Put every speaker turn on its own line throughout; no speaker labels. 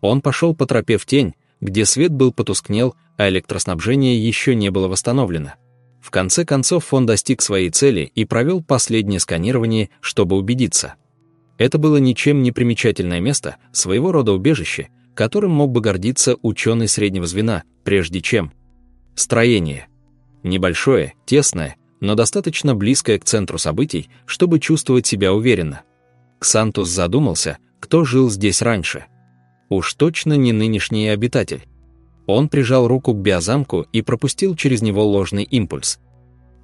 Он пошел по тропе в тень, где свет был потускнел, а электроснабжение еще не было восстановлено. В конце концов он достиг своей цели и провел последнее сканирование, чтобы убедиться. Это было ничем не примечательное место, своего рода убежище, которым мог бы гордиться ученый среднего звена, прежде чем. Строение. Небольшое, тесное, но достаточно близкое к центру событий, чтобы чувствовать себя уверенно. Ксантус задумался, кто жил здесь раньше. Уж точно не нынешний обитатель. Он прижал руку к биозамку и пропустил через него ложный импульс.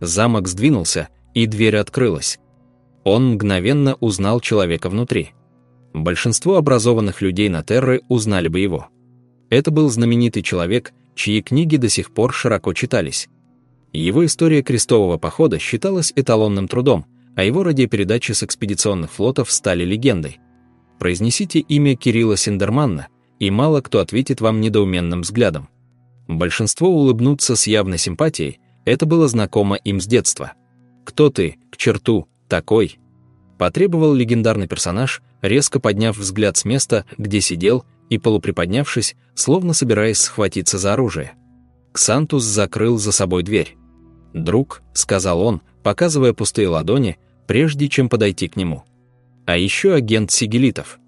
Замок сдвинулся, и дверь открылась. Он мгновенно узнал человека внутри. Большинство образованных людей на Терре узнали бы его. Это был знаменитый человек, чьи книги до сих пор широко читались. Его история крестового похода считалась эталонным трудом, а его радиопередачи с экспедиционных флотов стали легендой. Произнесите имя Кирилла Синдерманна, и мало кто ответит вам недоуменным взглядом. Большинство улыбнутся с явной симпатией, это было знакомо им с детства. «Кто ты, к черту, такой?» Потребовал легендарный персонаж, резко подняв взгляд с места, где сидел, и полуприподнявшись, словно собираясь схватиться за оружие. Ксантус закрыл за собой дверь. «Друг», — сказал он, показывая пустые ладони, прежде чем подойти к нему. А еще агент Сигелитов.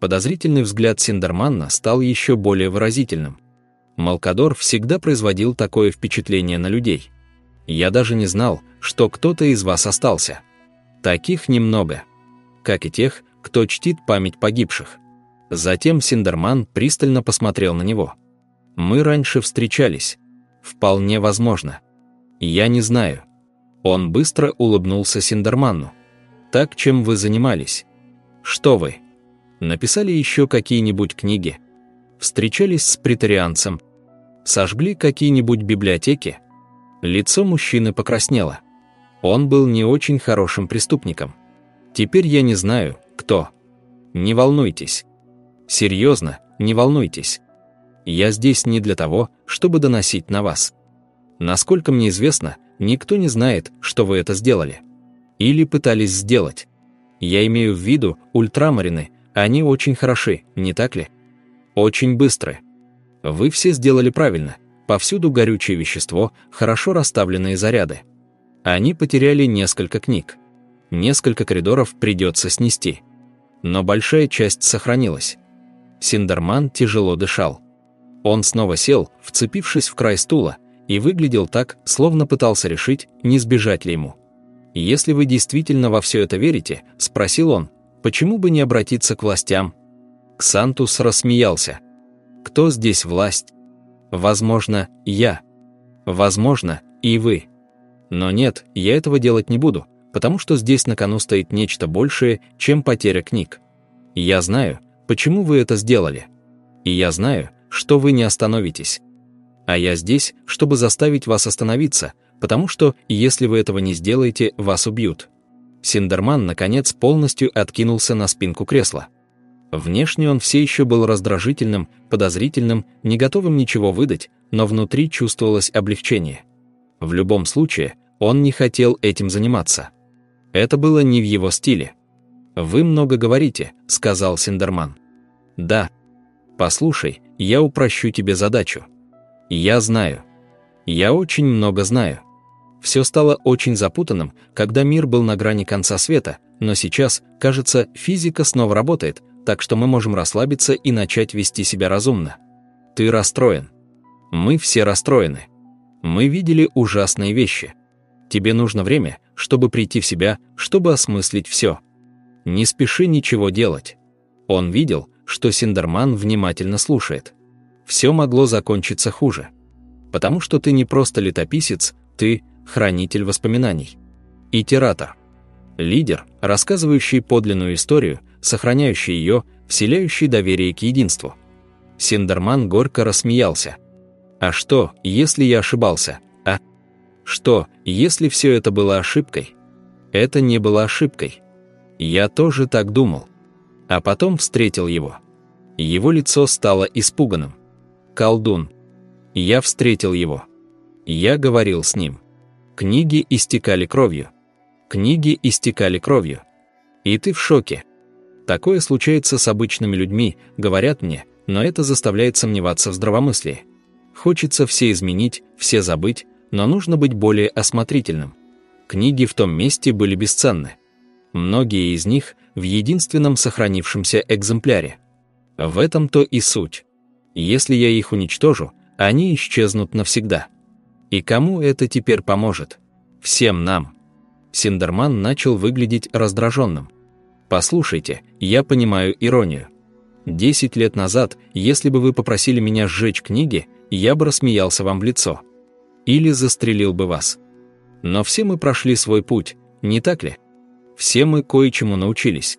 Подозрительный взгляд Синдерманна стал еще более выразительным. Малкадор всегда производил такое впечатление на людей. Я даже не знал, что кто-то из вас остался. Таких немного. Как и тех, кто чтит память погибших. Затем Синдерман пристально посмотрел на него. «Мы раньше встречались. Вполне возможно. Я не знаю». Он быстро улыбнулся Синдерманну. «Так, чем вы занимались? Что вы? Написали еще какие-нибудь книги? Встречались с претарианцем? Сожгли какие-нибудь библиотеки?» Лицо мужчины покраснело. Он был не очень хорошим преступником. Теперь я не знаю, кто. Не волнуйтесь. Серьезно, не волнуйтесь. Я здесь не для того, чтобы доносить на вас. Насколько мне известно, никто не знает, что вы это сделали. Или пытались сделать. Я имею в виду ультрамарины, они очень хороши, не так ли? Очень быстрые. Вы все сделали правильно. Повсюду горючее вещество, хорошо расставленные заряды. Они потеряли несколько книг. Несколько коридоров придется снести. Но большая часть сохранилась. Синдерман тяжело дышал. Он снова сел, вцепившись в край стула, и выглядел так, словно пытался решить, не сбежать ли ему. «Если вы действительно во все это верите», — спросил он, — «почему бы не обратиться к властям?» Ксантус рассмеялся. «Кто здесь власть? Возможно, я. Возможно, и вы. Но нет, я этого делать не буду, потому что здесь на кону стоит нечто большее, чем потеря книг. Я знаю, почему вы это сделали. И я знаю, что вы не остановитесь. А я здесь, чтобы заставить вас остановиться, потому что, если вы этого не сделаете, вас убьют. Синдерман, наконец, полностью откинулся на спинку кресла. Внешне он все еще был раздражительным, подозрительным, не готовым ничего выдать, но внутри чувствовалось облегчение. В любом случае, он не хотел этим заниматься. Это было не в его стиле. «Вы много говорите», — сказал Синдерман. «Да. Послушай, я упрощу тебе задачу. Я знаю. Я очень много знаю. Все стало очень запутанным, когда мир был на грани конца света, но сейчас, кажется, физика снова работает, так что мы можем расслабиться и начать вести себя разумно. Ты расстроен. Мы все расстроены. Мы видели ужасные вещи. Тебе нужно время, чтобы прийти в себя, чтобы осмыслить все. Не спеши ничего делать. Он видел, что Синдерман внимательно слушает. Все могло закончиться хуже. Потому что ты не просто летописец, ты хранитель воспоминаний. Итератор. Лидер, рассказывающий подлинную историю, сохраняющий ее, вселяющий доверие к единству. Синдерман горько рассмеялся. «А что, если я ошибался, а? Что, если все это было ошибкой?» Это не было ошибкой. Я тоже так думал. А потом встретил его. Его лицо стало испуганным. Колдун. Я встретил его. Я говорил с ним. Книги истекали кровью. Книги истекали кровью. И ты в шоке. Такое случается с обычными людьми, говорят мне, но это заставляет сомневаться в здравомыслии. Хочется все изменить, все забыть, но нужно быть более осмотрительным. Книги в том месте были бесценны. Многие из них в единственном сохранившемся экземпляре. В этом-то и суть. Если я их уничтожу, они исчезнут навсегда. И кому это теперь поможет? Всем нам. Синдерман начал выглядеть раздраженным. Послушайте, я понимаю иронию. Десять лет назад, если бы вы попросили меня сжечь книги, я бы рассмеялся вам в лицо. Или застрелил бы вас. Но все мы прошли свой путь, не так ли? Все мы кое-чему научились.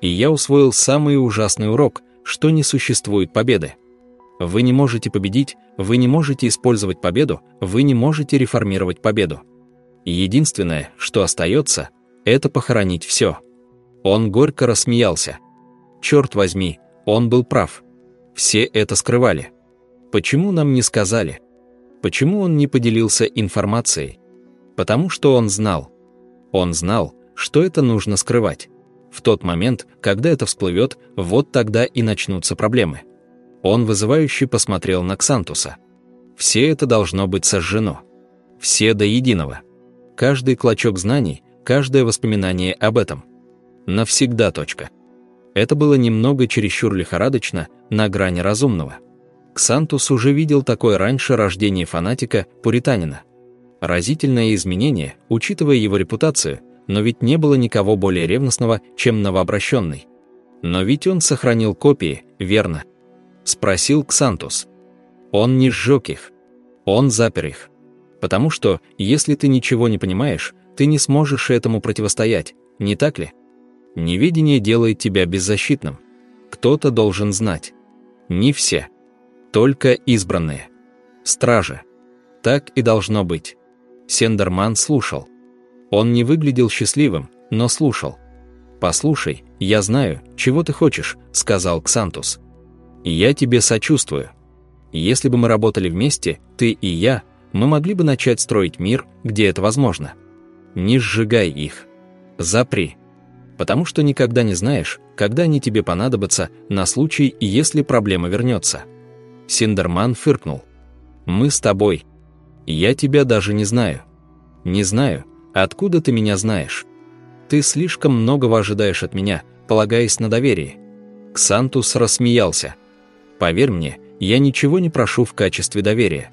И я усвоил самый ужасный урок, что не существует победы. Вы не можете победить, вы не можете использовать победу, вы не можете реформировать победу. Единственное, что остается, это похоронить все. Он горько рассмеялся. Черт возьми, он был прав. Все это скрывали. Почему нам не сказали? Почему он не поделился информацией? Потому что он знал. Он знал, что это нужно скрывать. В тот момент, когда это всплывет, вот тогда и начнутся проблемы. Он вызывающе посмотрел на Ксантуса. Все это должно быть сожжено. Все до единого. Каждый клочок знаний, каждое воспоминание об этом. Навсегда точка. Это было немного чересчур лихорадочно, на грани разумного. Ксантус уже видел такое раньше рождение фанатика, пуританина. Разительное изменение, учитывая его репутацию, но ведь не было никого более ревностного, чем новообращенный. Но ведь он сохранил копии, верно? Спросил Ксантус. Он не сжег их. Он запер их. Потому что, если ты ничего не понимаешь, ты не сможешь этому противостоять, не так ли? Неведение делает тебя беззащитным. Кто-то должен знать. Не все. Только избранные. Стражи. Так и должно быть. Сендерман слушал. Он не выглядел счастливым, но слушал. «Послушай, я знаю, чего ты хочешь», — сказал Ксантус. «Я тебе сочувствую. Если бы мы работали вместе, ты и я, мы могли бы начать строить мир, где это возможно. Не сжигай их. Запри. Потому что никогда не знаешь, когда они тебе понадобятся на случай, если проблема вернется». Синдерман фыркнул. «Мы с тобой. Я тебя даже не знаю. Не знаю, Откуда ты меня знаешь? Ты слишком многого ожидаешь от меня, полагаясь на доверие. Ксантус рассмеялся. Поверь мне, я ничего не прошу в качестве доверия.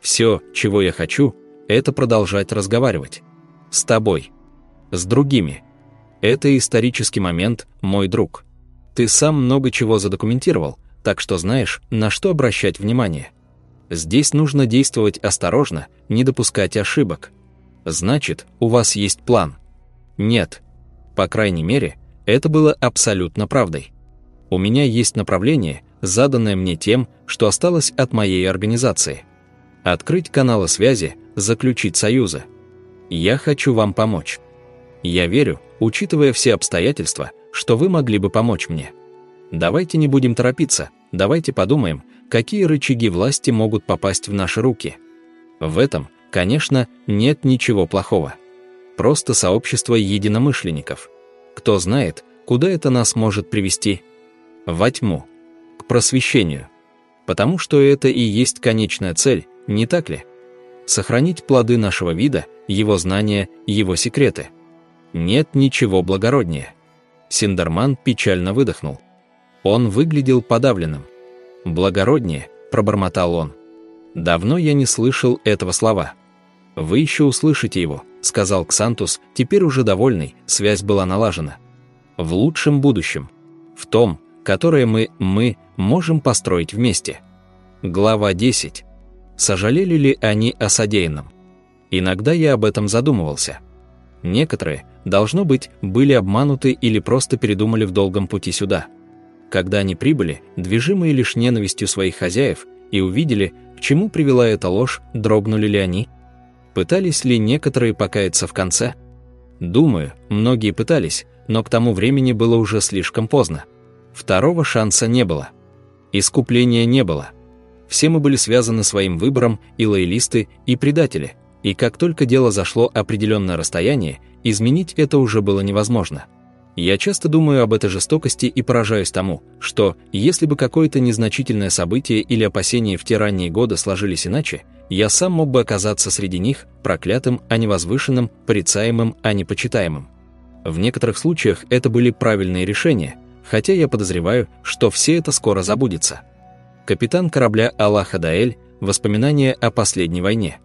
Все, чего я хочу, это продолжать разговаривать. С тобой. С другими. Это исторический момент, мой друг. Ты сам много чего задокументировал, так что знаешь, на что обращать внимание. Здесь нужно действовать осторожно, не допускать ошибок. Значит, у вас есть план? Нет. По крайней мере, это было абсолютно правдой. У меня есть направление, заданное мне тем, что осталось от моей организации. Открыть каналы связи, заключить союзы. Я хочу вам помочь. Я верю, учитывая все обстоятельства, что вы могли бы помочь мне. Давайте не будем торопиться, давайте подумаем, какие рычаги власти могут попасть в наши руки. В этом Конечно, нет ничего плохого. Просто сообщество единомышленников. Кто знает, куда это нас может привести? Во тьму. К просвещению. Потому что это и есть конечная цель, не так ли? Сохранить плоды нашего вида, его знания, его секреты. Нет ничего благороднее. Синдерман печально выдохнул. Он выглядел подавленным. «Благороднее», — пробормотал он. Давно я не слышал этого слова. «Вы еще услышите его», — сказал Ксантус, теперь уже довольный, связь была налажена. «В лучшем будущем. В том, которое мы, мы, можем построить вместе». Глава 10. Сожалели ли они о содеянном? Иногда я об этом задумывался. Некоторые, должно быть, были обмануты или просто передумали в долгом пути сюда. Когда они прибыли, движимые лишь ненавистью своих хозяев, и увидели, к чему привела эта ложь, дрогнули ли они? Пытались ли некоторые покаяться в конце? Думаю, многие пытались, но к тому времени было уже слишком поздно. Второго шанса не было. Искупления не было. Все мы были связаны своим выбором, и лоялисты, и предатели, и как только дело зашло определенное расстояние, изменить это уже было невозможно. Я часто думаю об этой жестокости и поражаюсь тому, что, если бы какое-то незначительное событие или опасение в те ранние годы сложились иначе, я сам мог бы оказаться среди них проклятым, а не возвышенным, порицаемым, а не почитаемым. В некоторых случаях это были правильные решения, хотя я подозреваю, что все это скоро забудется. Капитан корабля Аллаха Даэль «Воспоминания о последней войне».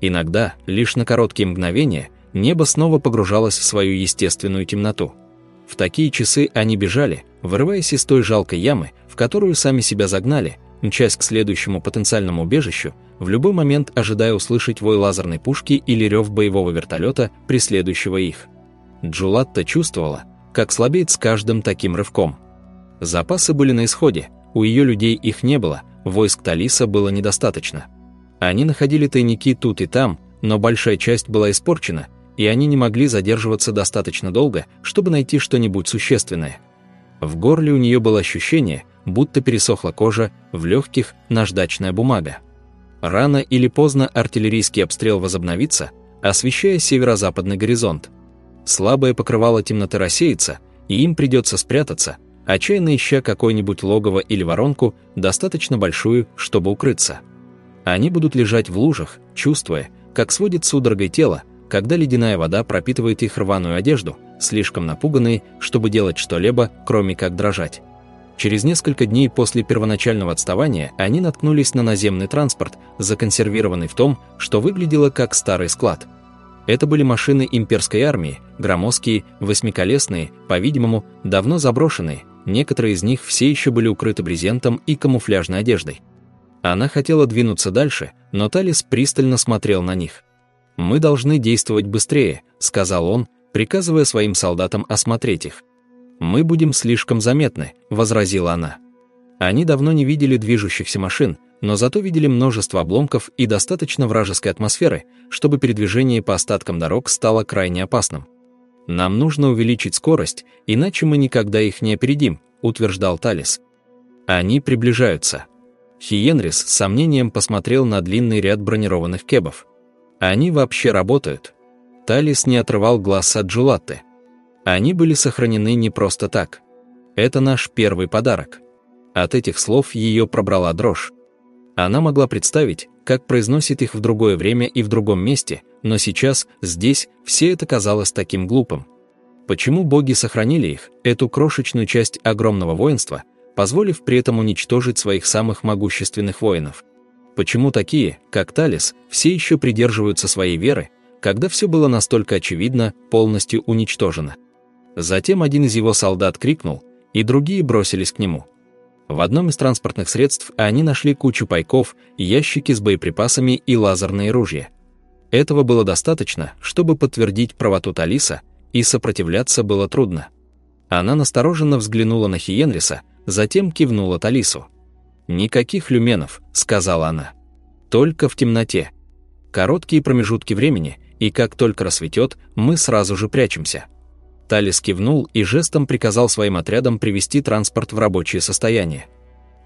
Иногда, лишь на короткие мгновения, небо снова погружалось в свою естественную темноту. В такие часы они бежали, вырываясь из той жалкой ямы, в которую сами себя загнали, мчась к следующему потенциальному убежищу, в любой момент ожидая услышать вой лазерной пушки или рев боевого вертолета, преследующего их. Джулатта чувствовала, как слабеет с каждым таким рывком. Запасы были на исходе, у ее людей их не было, войск Талиса было недостаточно. Они находили тайники тут и там, но большая часть была испорчена, и они не могли задерживаться достаточно долго, чтобы найти что-нибудь существенное. В горле у нее было ощущение, будто пересохла кожа, в легких – наждачная бумага. Рано или поздно артиллерийский обстрел возобновится, освещая северо-западный горизонт. Слабое покрывало темноты рассеется, и им придется спрятаться, отчаянно ища какое-нибудь логово или воронку, достаточно большую, чтобы укрыться. Они будут лежать в лужах, чувствуя, как сводит судорогой тело, когда ледяная вода пропитывает их рваную одежду, слишком напуганные, чтобы делать что-либо, кроме как дрожать. Через несколько дней после первоначального отставания они наткнулись на наземный транспорт, законсервированный в том, что выглядело как старый склад. Это были машины имперской армии, громоздкие, восьмиколесные, по-видимому, давно заброшенные, некоторые из них все еще были укрыты брезентом и камуфляжной одеждой. Она хотела двинуться дальше, но Талис пристально смотрел на них. «Мы должны действовать быстрее», — сказал он, приказывая своим солдатам осмотреть их. «Мы будем слишком заметны», — возразила она. Они давно не видели движущихся машин, но зато видели множество обломков и достаточно вражеской атмосферы, чтобы передвижение по остаткам дорог стало крайне опасным. «Нам нужно увеличить скорость, иначе мы никогда их не опередим», — утверждал Талис. Они приближаются. Хиенрис с сомнением посмотрел на длинный ряд бронированных кебов. Они вообще работают. Талис не отрывал глаз от Джулатты. Они были сохранены не просто так. Это наш первый подарок. От этих слов ее пробрала дрожь. Она могла представить, как произносит их в другое время и в другом месте, но сейчас, здесь, все это казалось таким глупым. Почему боги сохранили их, эту крошечную часть огромного воинства, позволив при этом уничтожить своих самых могущественных воинов? Почему такие, как Талис, все еще придерживаются своей веры, когда все было настолько очевидно, полностью уничтожено? Затем один из его солдат крикнул, и другие бросились к нему. В одном из транспортных средств они нашли кучу пайков, ящики с боеприпасами и лазерные ружья. Этого было достаточно, чтобы подтвердить правоту Талиса, и сопротивляться было трудно. Она настороженно взглянула на Хиенриса, затем кивнула Талису. «Никаких люменов», — сказала она. «Только в темноте. Короткие промежутки времени, и как только рассветет, мы сразу же прячемся». Талис кивнул и жестом приказал своим отрядам привести транспорт в рабочее состояние.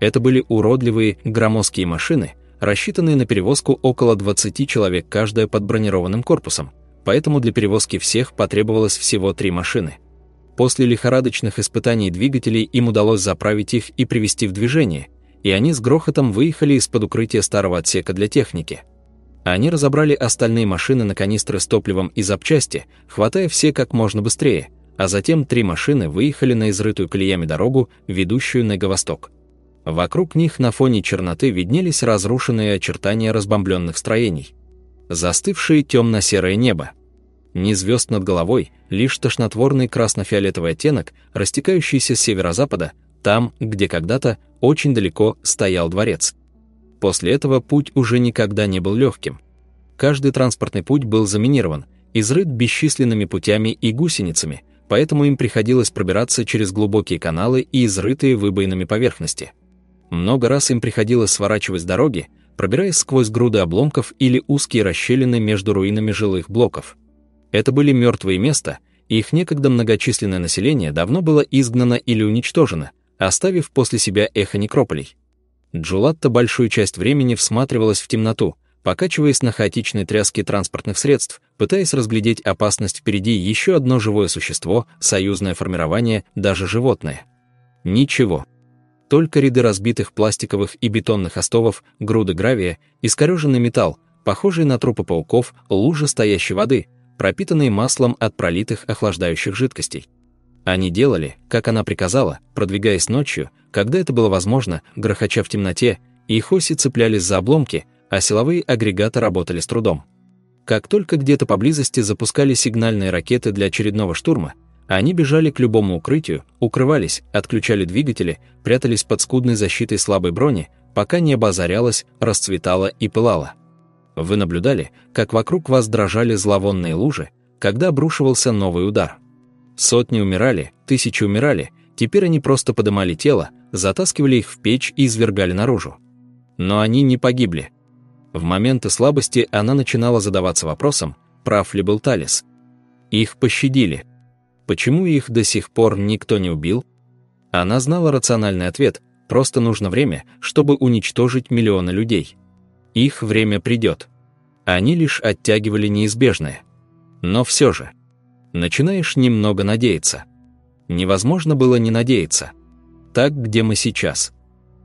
Это были уродливые, громоздкие машины, рассчитанные на перевозку около 20 человек каждая под бронированным корпусом, поэтому для перевозки всех потребовалось всего три машины. После лихорадочных испытаний двигателей им удалось заправить их и привести в движение – и они с грохотом выехали из-под укрытия старого отсека для техники. Они разобрали остальные машины на канистры с топливом и запчасти, хватая все как можно быстрее, а затем три машины выехали на изрытую колеями дорогу, ведущую на юго-восток. Вокруг них на фоне черноты виднелись разрушенные очертания разбомбленных строений. Застывшее темно-серое небо. Ни звезд над головой, лишь тошнотворный красно-фиолетовый оттенок, растекающийся с северо-запада, там, где когда-то очень далеко стоял дворец. После этого путь уже никогда не был легким. Каждый транспортный путь был заминирован, изрыт бесчисленными путями и гусеницами, поэтому им приходилось пробираться через глубокие каналы и изрытые выбоинами поверхности. Много раз им приходилось сворачивать с дороги, пробираясь сквозь груды обломков или узкие расщелины между руинами жилых блоков. Это были мертвые места, и их некогда многочисленное население давно было изгнано или уничтожено, оставив после себя эхо некрополей. Джулатта большую часть времени всматривалась в темноту, покачиваясь на хаотичной тряске транспортных средств, пытаясь разглядеть опасность впереди еще одно живое существо, союзное формирование, даже животное. Ничего. Только ряды разбитых пластиковых и бетонных остовов, груды гравия, искореженный металл, похожий на трупы пауков, лужи стоящей воды, пропитанные маслом от пролитых охлаждающих жидкостей. Они делали, как она приказала, продвигаясь ночью, когда это было возможно, грохоча в темноте, и их оси цеплялись за обломки, а силовые агрегаты работали с трудом. Как только где-то поблизости запускали сигнальные ракеты для очередного штурма, они бежали к любому укрытию, укрывались, отключали двигатели, прятались под скудной защитой слабой брони, пока небо озарялось, расцветало и пылало. Вы наблюдали, как вокруг вас дрожали зловонные лужи, когда обрушивался новый удар. Сотни умирали, тысячи умирали, теперь они просто подымали тело, затаскивали их в печь и извергали наружу. Но они не погибли. В моменты слабости она начинала задаваться вопросом, прав ли был Талис. Их пощадили. Почему их до сих пор никто не убил? Она знала рациональный ответ, просто нужно время, чтобы уничтожить миллионы людей. Их время придет. Они лишь оттягивали неизбежное. Но все же, начинаешь немного надеяться. Невозможно было не надеяться. Так, где мы сейчас?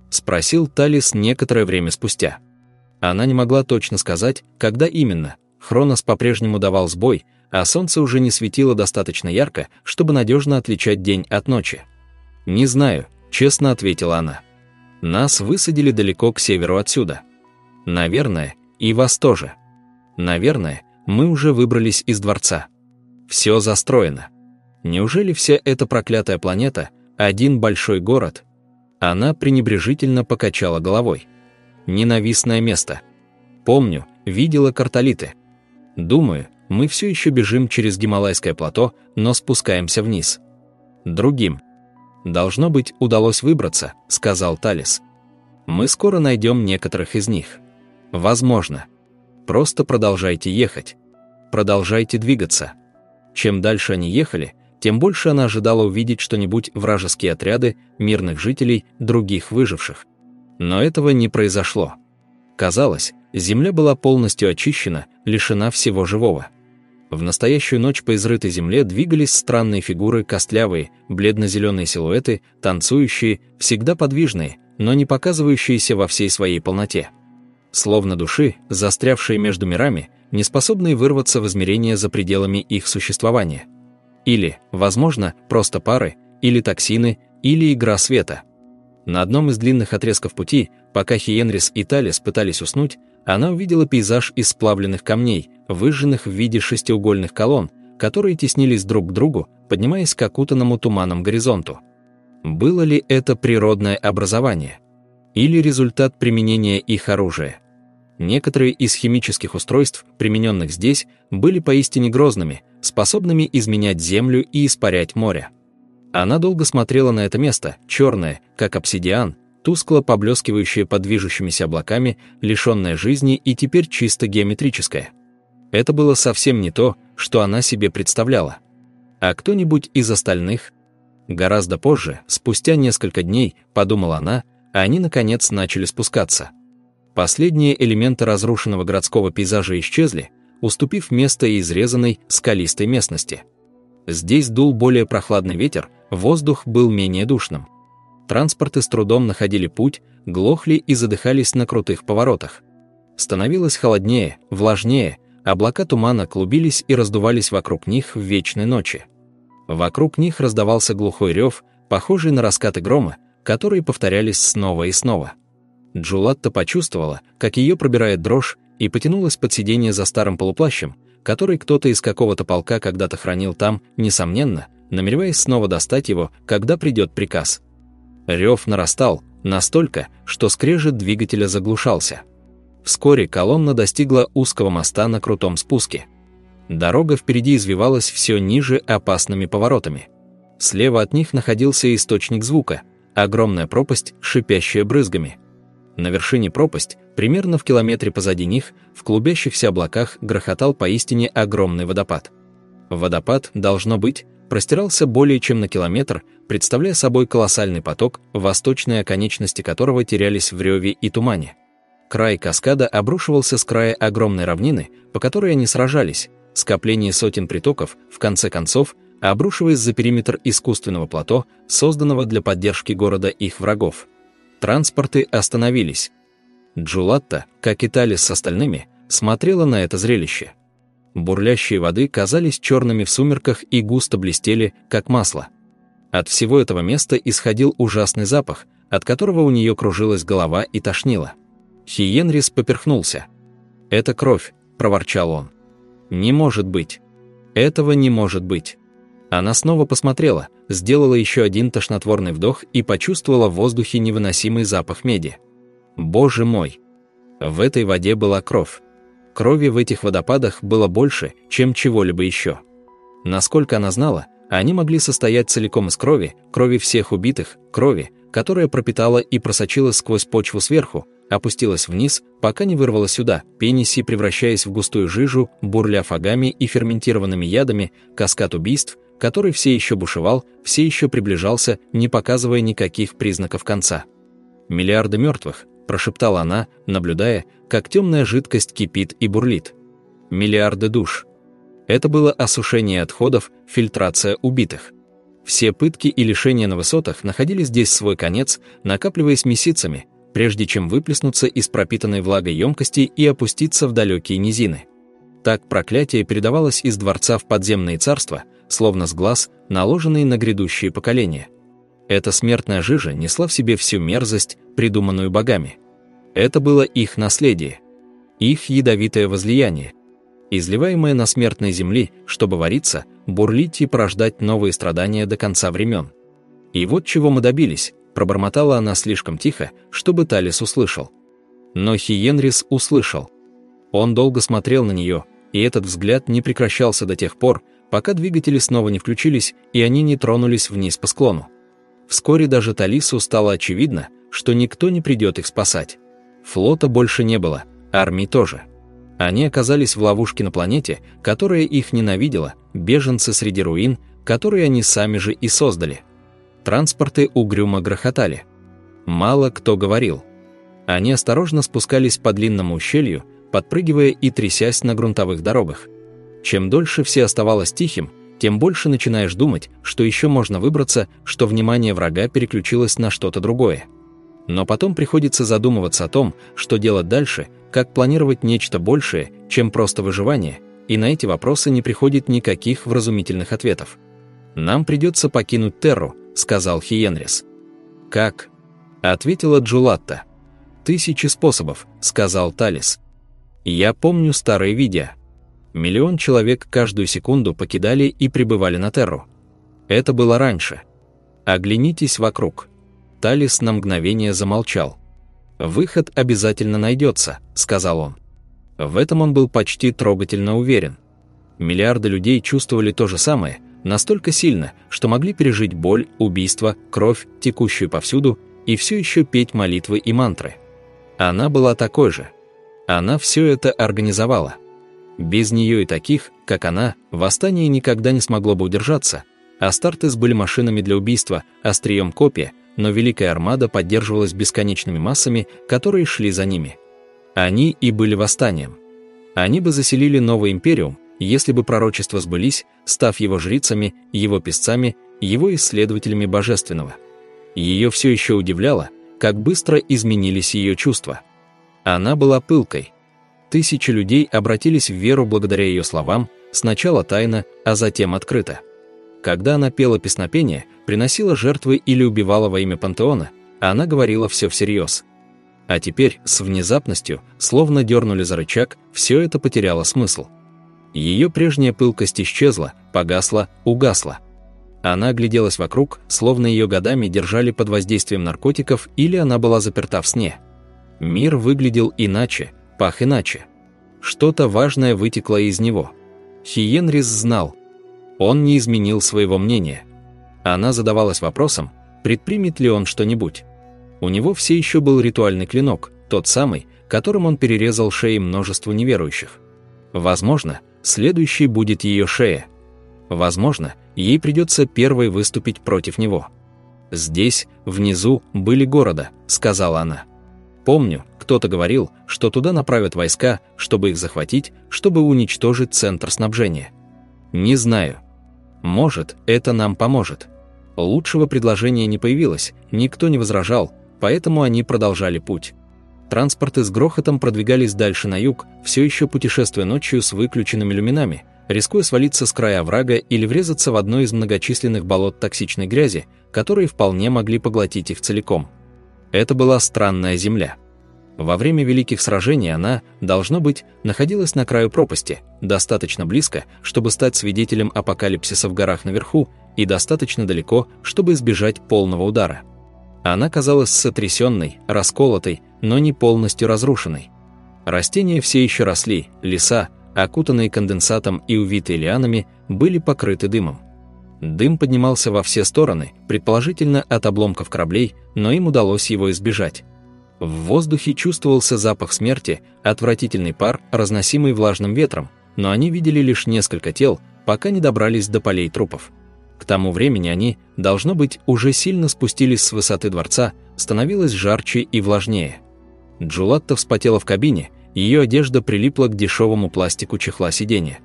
Спросил Талис некоторое время спустя. Она не могла точно сказать, когда именно. Хронос по-прежнему давал сбой, а солнце уже не светило достаточно ярко, чтобы надежно отличать день от ночи. «Не знаю», — честно ответила она. «Нас высадили далеко к северу отсюда. Наверное, и вас тоже. Наверное, мы уже выбрались из дворца. Все застроено. Неужели вся эта проклятая планета — один большой город?» Она пренебрежительно покачала головой. Ненавистное место. Помню, видела картолиты. Думаю, мы все еще бежим через Гималайское плато, но спускаемся вниз. Другим. Должно быть, удалось выбраться, сказал Талис. Мы скоро найдем некоторых из них. Возможно. Просто продолжайте ехать. Продолжайте двигаться. Чем дальше они ехали, тем больше она ожидала увидеть что-нибудь вражеские отряды, мирных жителей, других выживших. Но этого не произошло. Казалось, земля была полностью очищена, лишена всего живого. В настоящую ночь по изрытой земле двигались странные фигуры, костлявые, бледно-зеленые силуэты, танцующие, всегда подвижные, но не показывающиеся во всей своей полноте. Словно души, застрявшие между мирами, не способные вырваться в измерения за пределами их существования. Или, возможно, просто пары, или токсины, или игра света – на одном из длинных отрезков пути, пока Хиенрис и Талис пытались уснуть, она увидела пейзаж из сплавленных камней, выжженных в виде шестиугольных колонн, которые теснились друг к другу, поднимаясь к окутанному туманом горизонту. Было ли это природное образование? Или результат применения их оружия? Некоторые из химических устройств, примененных здесь, были поистине грозными, способными изменять землю и испарять море. Она долго смотрела на это место, черное, как обсидиан, тускло поблескивающее под движущимися облаками, лишенное жизни и теперь чисто геометрическое. Это было совсем не то, что она себе представляла. А кто-нибудь из остальных? Гораздо позже, спустя несколько дней, подумала она, они, наконец, начали спускаться. Последние элементы разрушенного городского пейзажа исчезли, уступив место изрезанной, скалистой местности. Здесь дул более прохладный ветер, Воздух был менее душным. Транспорты с трудом находили путь, глохли и задыхались на крутых поворотах. Становилось холоднее, влажнее, облака тумана клубились и раздувались вокруг них в вечной ночи. Вокруг них раздавался глухой рев, похожий на раскаты грома, которые повторялись снова и снова. Джулатта почувствовала, как ее пробирает дрожь, и потянулась под сиденье за старым полуплащем, который кто-то из какого-то полка когда-то хранил там, несомненно, намереваясь снова достать его, когда придет приказ. Рев нарастал, настолько, что скрежет двигателя заглушался. Вскоре колонна достигла узкого моста на крутом спуске. Дорога впереди извивалась все ниже опасными поворотами. Слева от них находился источник звука, огромная пропасть, шипящая брызгами. На вершине пропасть, примерно в километре позади них, в клубящихся облаках грохотал поистине огромный водопад. Водопад, должно быть, простирался более чем на километр, представляя собой колоссальный поток, восточные оконечности которого терялись в реве и тумане. Край каскада обрушивался с края огромной равнины, по которой они сражались, скопление сотен притоков, в конце концов, обрушиваясь за периметр искусственного плато, созданного для поддержки города их врагов. Транспорты остановились. Джулатта, как и Талис с остальными, смотрела на это зрелище. Бурлящие воды казались черными в сумерках и густо блестели, как масло. От всего этого места исходил ужасный запах, от которого у нее кружилась голова и тошнило. Хиенрис поперхнулся. «Это кровь», — проворчал он. «Не может быть. Этого не может быть». Она снова посмотрела, сделала еще один тошнотворный вдох и почувствовала в воздухе невыносимый запах меди. Боже мой! В этой воде была кровь. Крови в этих водопадах было больше, чем чего-либо еще. Насколько она знала, они могли состоять целиком из крови, крови всех убитых, крови, которая пропитала и просочилась сквозь почву сверху, опустилась вниз, пока не вырвала сюда, пениси превращаясь в густую жижу, бурля фагами и ферментированными ядами, каскад убийств, который все еще бушевал, все еще приближался, не показывая никаких признаков конца. «Миллиарды мертвых», – прошептала она, наблюдая, как темная жидкость кипит и бурлит. «Миллиарды душ». Это было осушение отходов, фильтрация убитых. Все пытки и лишения на высотах находили здесь свой конец, накапливаясь месяцами, прежде чем выплеснуться из пропитанной влагой емкости и опуститься в далекие низины. Так проклятие передавалось из дворца в подземные царства – словно с глаз, наложенный на грядущие поколения. Эта смертная жижа несла в себе всю мерзость, придуманную богами. Это было их наследие, их ядовитое возлияние, изливаемое на смертной земли, чтобы вариться, бурлить и порождать новые страдания до конца времен. И вот чего мы добились, пробормотала она слишком тихо, чтобы Талис услышал. Но Хиенрис услышал. Он долго смотрел на нее, и этот взгляд не прекращался до тех пор, пока двигатели снова не включились, и они не тронулись вниз по склону. Вскоре даже Талису стало очевидно, что никто не придет их спасать. Флота больше не было, армии тоже. Они оказались в ловушке на планете, которая их ненавидела, беженцы среди руин, которые они сами же и создали. Транспорты угрюмо грохотали. Мало кто говорил. Они осторожно спускались по длинному ущелью, подпрыгивая и трясясь на грунтовых дорогах. Чем дольше все оставалось тихим, тем больше начинаешь думать, что еще можно выбраться, что внимание врага переключилось на что-то другое. Но потом приходится задумываться о том, что делать дальше, как планировать нечто большее, чем просто выживание, и на эти вопросы не приходит никаких вразумительных ответов. «Нам придется покинуть Терру», — сказал Хиенрис. «Как?» — ответила Джулатта. «Тысячи способов», — сказал Талис. «Я помню старые видео. Миллион человек каждую секунду покидали и прибывали на Терру. Это было раньше. Оглянитесь вокруг. Талис на мгновение замолчал. «Выход обязательно найдется», — сказал он. В этом он был почти трогательно уверен. Миллиарды людей чувствовали то же самое, настолько сильно, что могли пережить боль, убийство, кровь, текущую повсюду, и все еще петь молитвы и мантры. Она была такой же. Она все это организовала. Без нее и таких, как она, восстание никогда не смогло бы удержаться, Астартес были машинами для убийства, острием копия, но Великая Армада поддерживалась бесконечными массами, которые шли за ними. Они и были восстанием. Они бы заселили новый империум, если бы пророчества сбылись, став его жрицами, его песцами, его исследователями божественного. Ее все еще удивляло, как быстро изменились ее чувства. Она была пылкой, Тысячи людей обратились в веру благодаря ее словам, сначала тайно, а затем открыто. Когда она пела песнопение, приносила жертвы или убивала во имя пантеона, она говорила все всерьез. А теперь, с внезапностью, словно дернули за рычаг, все это потеряло смысл. Ее прежняя пылкость исчезла, погасла, угасла. Она огляделась вокруг, словно ее годами держали под воздействием наркотиков или она была заперта в сне. Мир выглядел иначе, пах иначе. Что-то важное вытекло из него. Хиенрис знал. Он не изменил своего мнения. Она задавалась вопросом, предпримет ли он что-нибудь. У него все еще был ритуальный клинок, тот самый, которым он перерезал шеи множеству неверующих. Возможно, следующей будет ее шея. Возможно, ей придется первой выступить против него. «Здесь, внизу, были города», — сказала она. Помню, кто-то говорил, что туда направят войска, чтобы их захватить, чтобы уничтожить центр снабжения. Не знаю. Может, это нам поможет. Лучшего предложения не появилось, никто не возражал, поэтому они продолжали путь. Транспорты с грохотом продвигались дальше на юг, все еще путешествуя ночью с выключенными люминами, рискуя свалиться с края оврага или врезаться в одно из многочисленных болот токсичной грязи, которые вполне могли поглотить их целиком. Это была странная земля. Во время великих сражений она, должно быть, находилась на краю пропасти, достаточно близко, чтобы стать свидетелем апокалипсиса в горах наверху, и достаточно далеко, чтобы избежать полного удара. Она казалась сотрясенной, расколотой, но не полностью разрушенной. Растения все еще росли, леса, окутанные конденсатом и увитые лианами, были покрыты дымом. Дым поднимался во все стороны, предположительно от обломков кораблей, но им удалось его избежать. В воздухе чувствовался запах смерти, отвратительный пар, разносимый влажным ветром, но они видели лишь несколько тел, пока не добрались до полей трупов. К тому времени они, должно быть, уже сильно спустились с высоты дворца, становилось жарче и влажнее. Джулатта вспотела в кабине, ее одежда прилипла к дешевому пластику чехла сиденья.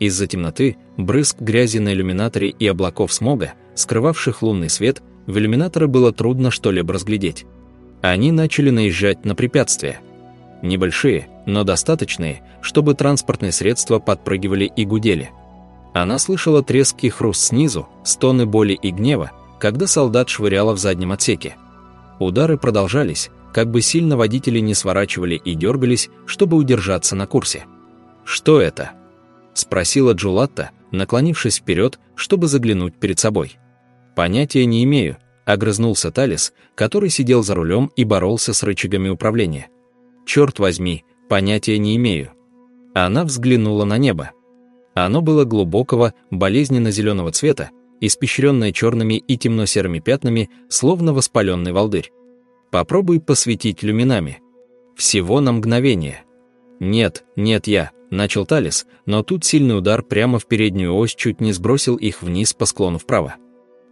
Из-за темноты, брызг грязи на иллюминаторе и облаков смога, скрывавших лунный свет, в иллюминаторы было трудно что-либо разглядеть. Они начали наезжать на препятствия. Небольшие, но достаточные, чтобы транспортные средства подпрыгивали и гудели – она слышала треск и хруст снизу, стоны боли и гнева, когда солдат швыряла в заднем отсеке. Удары продолжались, как бы сильно водители не сворачивали и дергались, чтобы удержаться на курсе. «Что это?» – спросила Джулатта, наклонившись вперед, чтобы заглянуть перед собой. «Понятия не имею», – огрызнулся Талис, который сидел за рулем и боролся с рычагами управления. «Черт возьми, понятия не имею». Она взглянула на небо. Оно было глубокого, болезненно-зеленого цвета, испещренное черными и темно-серыми пятнами, словно воспаленный волдырь. Попробуй посветить люминами. Всего на мгновение. «Нет, нет, я», — начал Талис, но тут сильный удар прямо в переднюю ось чуть не сбросил их вниз по склону вправо.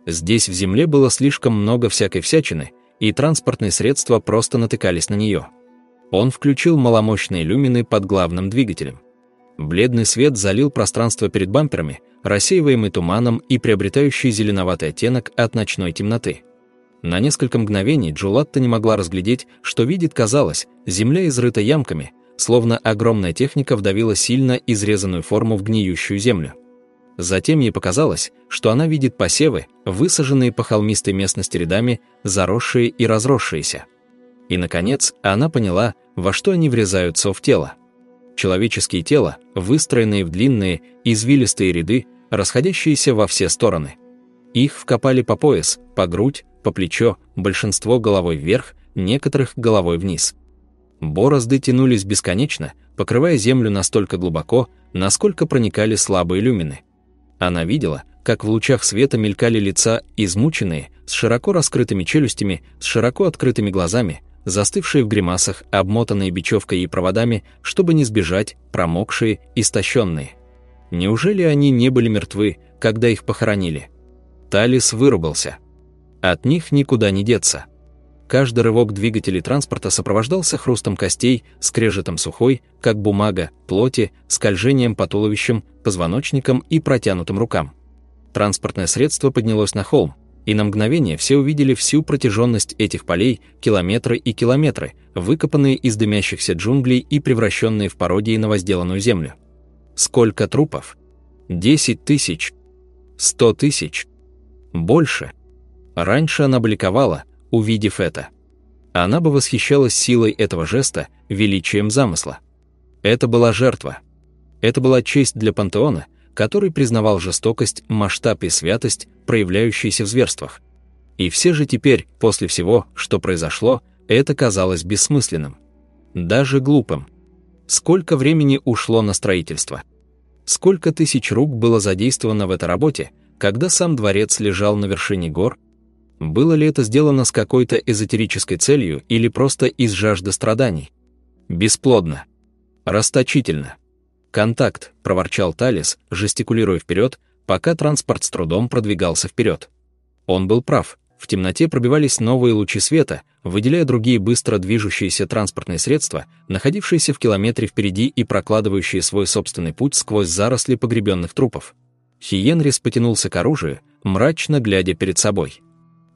Здесь в земле было слишком много всякой всячины, и транспортные средства просто натыкались на нее. Он включил маломощные люмины под главным двигателем. Бледный свет залил пространство перед бамперами, рассеиваемый туманом и приобретающий зеленоватый оттенок от ночной темноты. На несколько мгновений Джулатта не могла разглядеть, что видит, казалось, земля изрыта ямками, словно огромная техника вдавила сильно изрезанную форму в гниющую землю. Затем ей показалось, что она видит посевы, высаженные по холмистой местности рядами, заросшие и разросшиеся. И, наконец, она поняла, во что они врезаются в тело человеческие тела, выстроенные в длинные, извилистые ряды, расходящиеся во все стороны. Их вкопали по пояс, по грудь, по плечо, большинство головой вверх, некоторых головой вниз. Борозды тянулись бесконечно, покрывая землю настолько глубоко, насколько проникали слабые люмины. Она видела, как в лучах света мелькали лица, измученные, с широко раскрытыми челюстями, с широко открытыми глазами, застывшие в гримасах, обмотанные бечевкой и проводами, чтобы не сбежать, промокшие, истощенные. Неужели они не были мертвы, когда их похоронили? Талис вырубился. От них никуда не деться. Каждый рывок двигателей транспорта сопровождался хрустом костей, скрежетом сухой, как бумага, плоти, скольжением по туловищам, позвоночникам и протянутым рукам. Транспортное средство поднялось на холм, и на мгновение все увидели всю протяженность этих полей, километры и километры, выкопанные из дымящихся джунглей и превращенные в пародии на возделанную землю. Сколько трупов? Десять тысяч? Сто тысяч? Больше? Раньше она бликовала, увидев это. Она бы восхищалась силой этого жеста, величием замысла. Это была жертва. Это была честь для пантеона, который признавал жестокость, масштаб и святость, проявляющиеся в зверствах. И все же теперь, после всего, что произошло, это казалось бессмысленным. Даже глупым. Сколько времени ушло на строительство? Сколько тысяч рук было задействовано в этой работе, когда сам дворец лежал на вершине гор? Было ли это сделано с какой-то эзотерической целью или просто из жажды страданий? Бесплодно. Расточительно. «Контакт», — проворчал Талис, жестикулируя вперед, пока транспорт с трудом продвигался вперед. Он был прав, В темноте пробивались новые лучи света, выделяя другие быстро движущиеся транспортные средства, находившиеся в километре впереди и прокладывающие свой собственный путь сквозь заросли погребенных трупов. Хиенрис потянулся к оружию, мрачно глядя перед собой.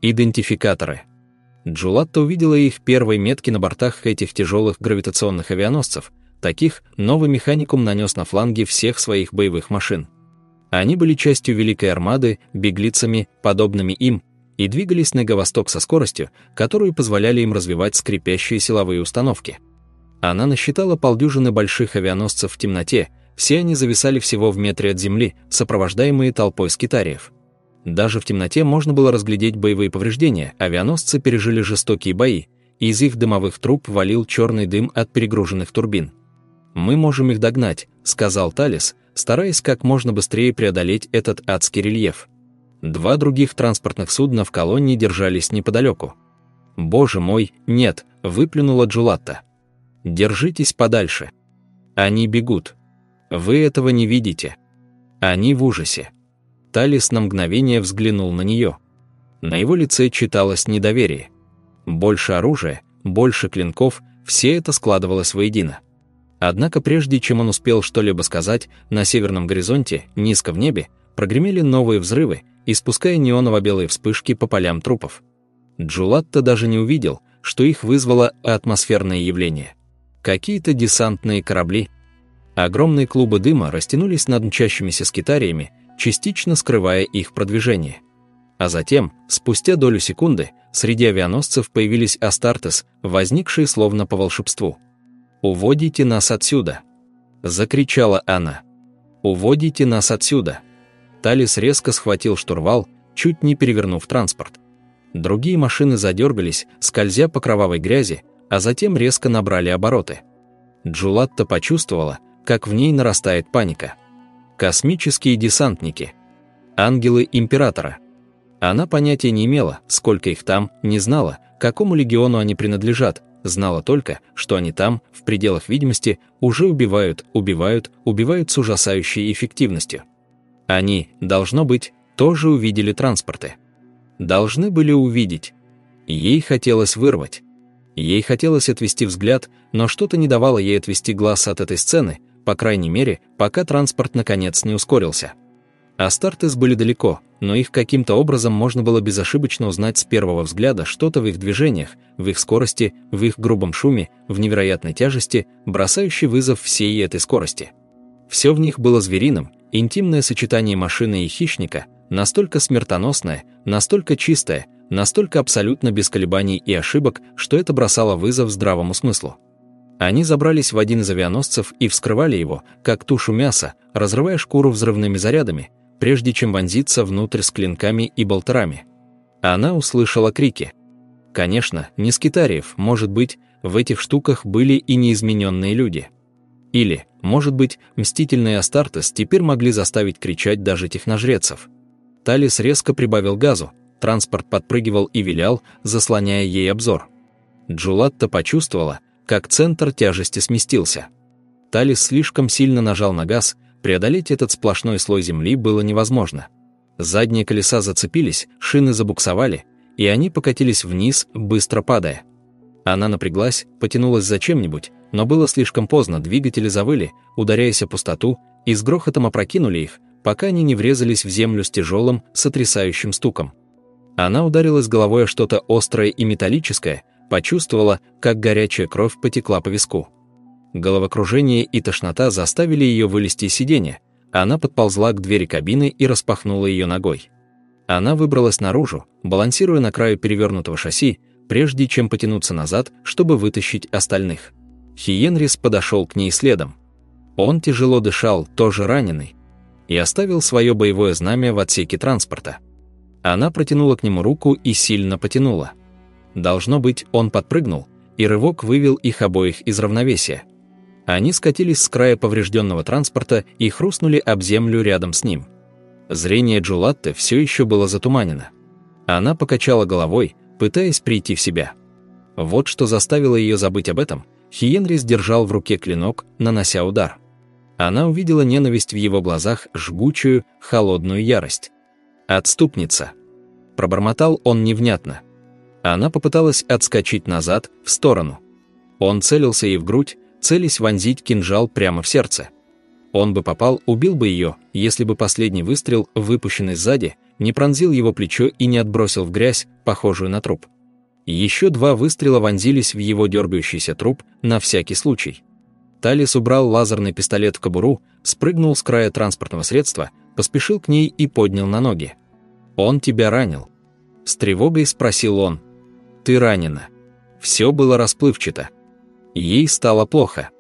Идентификаторы. Джулатта увидела их первой метки на бортах этих тяжелых гравитационных авианосцев. Таких новый механикум нанес на фланге всех своих боевых машин. Они были частью Великой Армады, беглицами, подобными им, и двигались на юго-восток со скоростью, которую позволяли им развивать скрипящие силовые установки. Она насчитала полдюжины больших авианосцев в темноте, все они зависали всего в метре от земли, сопровождаемые толпой скитариев. Даже в темноте можно было разглядеть боевые повреждения, авианосцы пережили жестокие бои, и из их дымовых труб валил черный дым от перегруженных турбин. «Мы можем их догнать», — сказал Талис, стараясь как можно быстрее преодолеть этот адский рельеф. Два других транспортных судна в колонне держались неподалеку. «Боже мой, нет!» — выплюнула Джулатта. «Держитесь подальше. Они бегут. Вы этого не видите. Они в ужасе». Талис на мгновение взглянул на нее. На его лице читалось недоверие. Больше оружия, больше клинков, все это складывалось воедино. Однако прежде чем он успел что-либо сказать, на северном горизонте, низко в небе, прогремели новые взрывы, испуская неоново-белые вспышки по полям трупов. Джулатта даже не увидел, что их вызвало атмосферное явление. Какие-то десантные корабли. Огромные клубы дыма растянулись над мчащимися скитариями, частично скрывая их продвижение. А затем, спустя долю секунды, среди авианосцев появились Астартес, возникшие словно по волшебству. «Уводите нас отсюда!» — закричала она. «Уводите нас отсюда!» Талис резко схватил штурвал, чуть не перевернув транспорт. Другие машины задергались, скользя по кровавой грязи, а затем резко набрали обороты. Джулатта почувствовала, как в ней нарастает паника. Космические десантники. Ангелы Императора. Она понятия не имела, сколько их там, не знала, какому легиону они принадлежат, знала только, что они там, в пределах видимости, уже убивают, убивают, убивают с ужасающей эффективностью. Они, должно быть, тоже увидели транспорты. Должны были увидеть. Ей хотелось вырвать. Ей хотелось отвести взгляд, но что-то не давало ей отвести глаз от этой сцены, по крайней мере, пока транспорт наконец не ускорился. Астартес были далеко, но их каким-то образом можно было безошибочно узнать с первого взгляда что-то в их движениях, в их скорости, в их грубом шуме, в невероятной тяжести, бросающей вызов всей этой скорости. Все в них было звериным, интимное сочетание машины и хищника, настолько смертоносное, настолько чистое, настолько абсолютно без колебаний и ошибок, что это бросало вызов здравому смыслу. Они забрались в один из авианосцев и вскрывали его, как тушу мяса, разрывая шкуру взрывными зарядами, прежде чем вонзиться внутрь с клинками и болтерами. Она услышала крики. Конечно, не скитариев, может быть, в этих штуках были и неизмененные люди. Или, может быть, мстительные Астартес теперь могли заставить кричать даже техножрецов. Талис резко прибавил газу, транспорт подпрыгивал и вилял, заслоняя ей обзор. Джулатта почувствовала, как центр тяжести сместился. Талис слишком сильно нажал на газ, преодолеть этот сплошной слой земли было невозможно. Задние колеса зацепились, шины забуксовали, и они покатились вниз, быстро падая. Она напряглась, потянулась за чем-нибудь, но было слишком поздно, двигатели завыли, ударяясь о пустоту, и с грохотом опрокинули их, пока они не врезались в землю с тяжелым, сотрясающим стуком. Она ударилась головой о что-то острое и металлическое, почувствовала, как горячая кровь потекла по виску. Головокружение и тошнота заставили ее вылезти из сиденья. Она подползла к двери кабины и распахнула ее ногой. Она выбралась наружу, балансируя на краю перевернутого шасси, прежде чем потянуться назад, чтобы вытащить остальных. Хиенрис подошел к ней следом. Он тяжело дышал, тоже раненый, и оставил свое боевое знамя в отсеке транспорта. Она протянула к нему руку и сильно потянула. Должно быть, он подпрыгнул, и рывок вывел их обоих из равновесия. Они скатились с края поврежденного транспорта и хрустнули об землю рядом с ним. Зрение Джулатты все еще было затуманено. Она покачала головой, пытаясь прийти в себя. Вот что заставило ее забыть об этом. Хиенрис держал в руке клинок, нанося удар. Она увидела ненависть в его глазах, жгучую, холодную ярость. «Отступница!» Пробормотал он невнятно. Она попыталась отскочить назад, в сторону. Он целился ей в грудь, целясь вонзить кинжал прямо в сердце. Он бы попал, убил бы ее, если бы последний выстрел, выпущенный сзади, не пронзил его плечо и не отбросил в грязь, похожую на труп. Еще два выстрела вонзились в его дергающийся труп на всякий случай. Талис убрал лазерный пистолет в кобуру, спрыгнул с края транспортного средства, поспешил к ней и поднял на ноги. «Он тебя ранил?» С тревогой спросил он. «Ты ранена». Все было расплывчато. Ей стало плохо.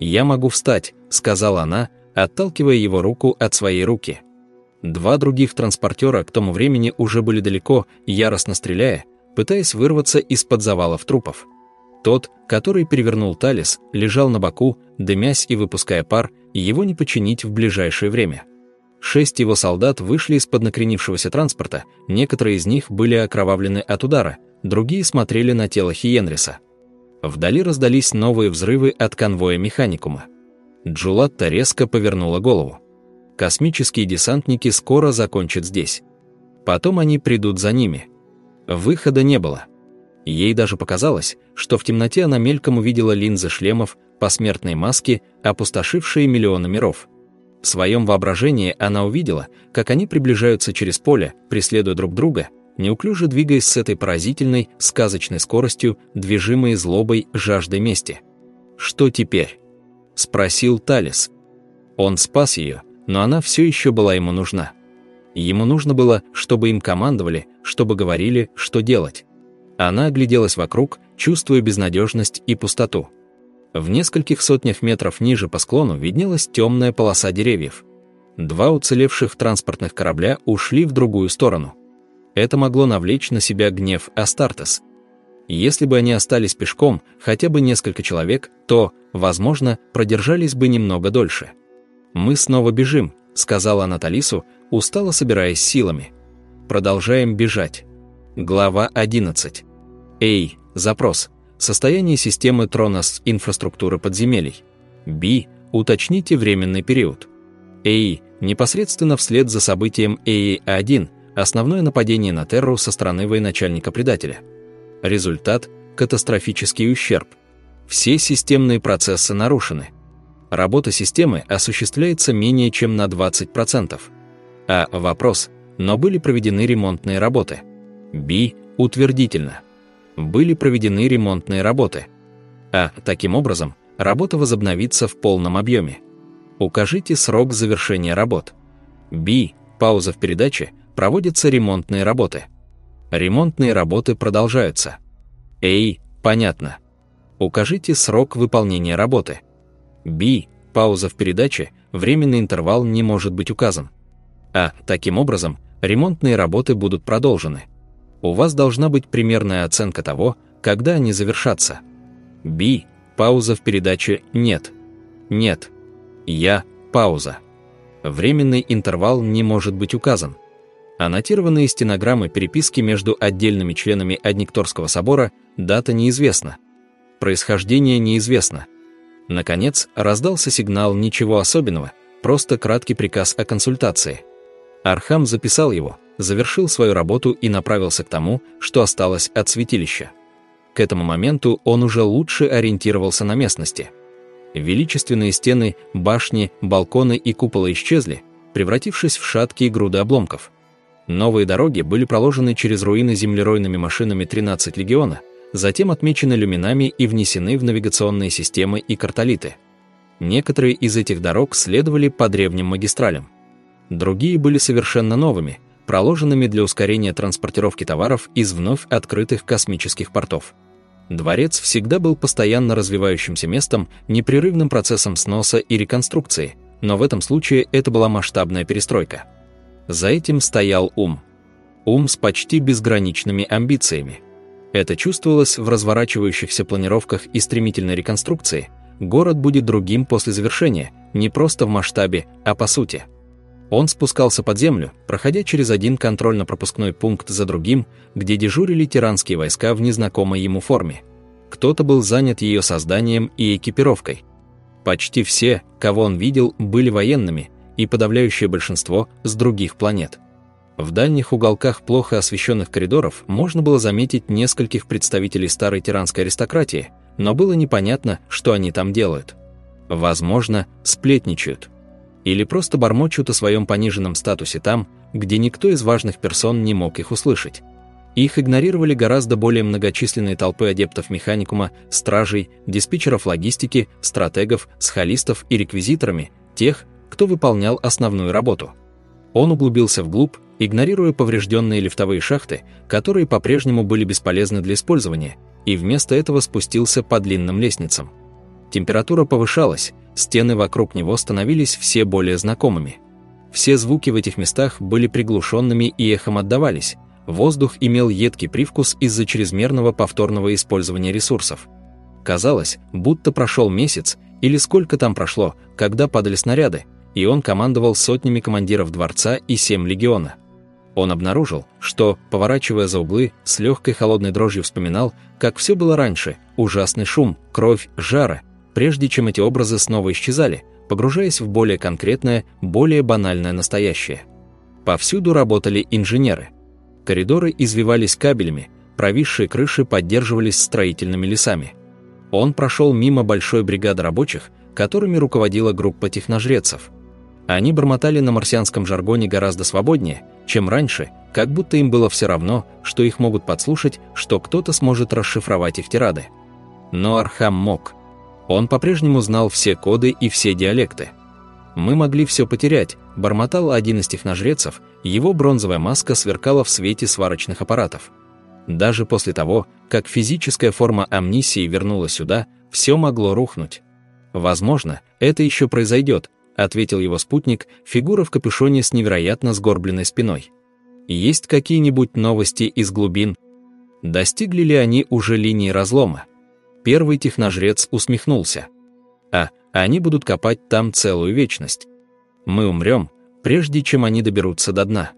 «Я могу встать», — сказала она, отталкивая его руку от своей руки. Два других транспортера к тому времени уже были далеко, яростно стреляя, пытаясь вырваться из-под завалов трупов. Тот, который перевернул Талис, лежал на боку, дымясь и выпуская пар, его не починить в ближайшее время. Шесть его солдат вышли из-под накренившегося транспорта, некоторые из них были окровавлены от удара, другие смотрели на тело Хиенриса. Вдали раздались новые взрывы от конвоя механикума. Джулатта резко повернула голову. Космические десантники скоро закончат здесь. Потом они придут за ними. Выхода не было. Ей даже показалось, что в темноте она мельком увидела линзы шлемов, посмертные маски, опустошившие миллионы миров. В своем воображении она увидела, как они приближаются через поле, преследуя друг друга, неуклюже двигаясь с этой поразительной, сказочной скоростью, движимой злобой, жаждой мести. «Что теперь?» – спросил Талис. Он спас ее, но она все еще была ему нужна. Ему нужно было, чтобы им командовали, чтобы говорили, что делать. Она огляделась вокруг, чувствуя безнадежность и пустоту. В нескольких сотнях метров ниже по склону виднелась темная полоса деревьев. Два уцелевших транспортных корабля ушли в другую сторону. Это могло навлечь на себя гнев Астартес. Если бы они остались пешком, хотя бы несколько человек, то, возможно, продержались бы немного дольше. «Мы снова бежим», — сказала Наталису, устало собираясь силами. «Продолжаем бежать». Глава 11. Эй, запрос. Состояние системы Тронос инфраструктуры подземелий. Б. Уточните временный период. Эй, непосредственно вслед за событием эй-1 основное нападение на Терру со стороны военачальника-предателя. Результат – катастрофический ущерб. Все системные процессы нарушены. Работа системы осуществляется менее чем на 20%. А вопрос – но были проведены ремонтные работы – Б. Утвердительно. Были проведены ремонтные работы. А. Таким образом, работа возобновится в полном объеме. Укажите срок завершения работ. Б. Пауза в передаче. Проводятся ремонтные работы. Ремонтные работы продолжаются. А. Понятно. Укажите срок выполнения работы. Б. Пауза в передаче. Временный интервал не может быть указан. А. Таким образом, ремонтные работы будут продолжены у вас должна быть примерная оценка того, когда они завершатся. Би. Пауза в передаче «нет». Нет. Я. Пауза. Временный интервал не может быть указан. Аннотированные стенограммы переписки между отдельными членами Адникторского собора дата неизвестна. Происхождение неизвестно. Наконец, раздался сигнал ничего особенного, просто краткий приказ о консультации. Архам записал его, завершил свою работу и направился к тому, что осталось от святилища. К этому моменту он уже лучше ориентировался на местности. Величественные стены, башни, балконы и купола исчезли, превратившись в шаткие груды обломков. Новые дороги были проложены через руины землеройными машинами 13 легиона, затем отмечены люминами и внесены в навигационные системы и картолиты. Некоторые из этих дорог следовали по древним магистралям. Другие были совершенно новыми – проложенными для ускорения транспортировки товаров из вновь открытых космических портов. Дворец всегда был постоянно развивающимся местом, непрерывным процессом сноса и реконструкции, но в этом случае это была масштабная перестройка. За этим стоял ум. Ум с почти безграничными амбициями. Это чувствовалось в разворачивающихся планировках и стремительной реконструкции. Город будет другим после завершения, не просто в масштабе, а по сути – он спускался под землю, проходя через один контрольно-пропускной пункт за другим, где дежурили тиранские войска в незнакомой ему форме. Кто-то был занят ее созданием и экипировкой. Почти все, кого он видел, были военными, и подавляющее большинство с других планет. В дальних уголках плохо освещенных коридоров можно было заметить нескольких представителей старой тиранской аристократии, но было непонятно, что они там делают. Возможно, сплетничают. Или просто бормочут о своем пониженном статусе там, где никто из важных персон не мог их услышать. Их игнорировали гораздо более многочисленные толпы адептов механикума, стражей, диспетчеров логистики, стратегов, схолистов и реквизиторами, тех, кто выполнял основную работу. Он углубился вглубь, игнорируя поврежденные лифтовые шахты, которые по-прежнему были бесполезны для использования, и вместо этого спустился по длинным лестницам. Температура повышалась, стены вокруг него становились все более знакомыми. Все звуки в этих местах были приглушенными и эхом отдавались, воздух имел едкий привкус из-за чрезмерного повторного использования ресурсов. Казалось, будто прошел месяц, или сколько там прошло, когда падали снаряды, и он командовал сотнями командиров дворца и семь легиона. Он обнаружил, что, поворачивая за углы, с легкой холодной дрожью вспоминал, как все было раньше, ужасный шум, кровь, жара, прежде чем эти образы снова исчезали, погружаясь в более конкретное, более банальное настоящее. Повсюду работали инженеры. Коридоры извивались кабелями, провисшие крыши поддерживались строительными лесами. Он прошел мимо большой бригады рабочих, которыми руководила группа техножрецов – они бормотали на марсианском жаргоне гораздо свободнее, чем раньше, как будто им было все равно, что их могут подслушать, что кто-то сможет расшифровать их тирады. Но Архам мог. Он по-прежнему знал все коды и все диалекты. «Мы могли все потерять», – бормотал один из техножрецев, его бронзовая маска сверкала в свете сварочных аппаратов. Даже после того, как физическая форма Омниссии вернулась сюда, все могло рухнуть. Возможно, это еще произойдет, — ответил его спутник, фигура в капюшоне с невероятно сгорбленной спиной. «Есть какие-нибудь новости из глубин?» Достигли ли они уже линии разлома? Первый техножрец усмехнулся. «А, они будут копать там целую вечность. Мы умрем, прежде чем они доберутся до дна».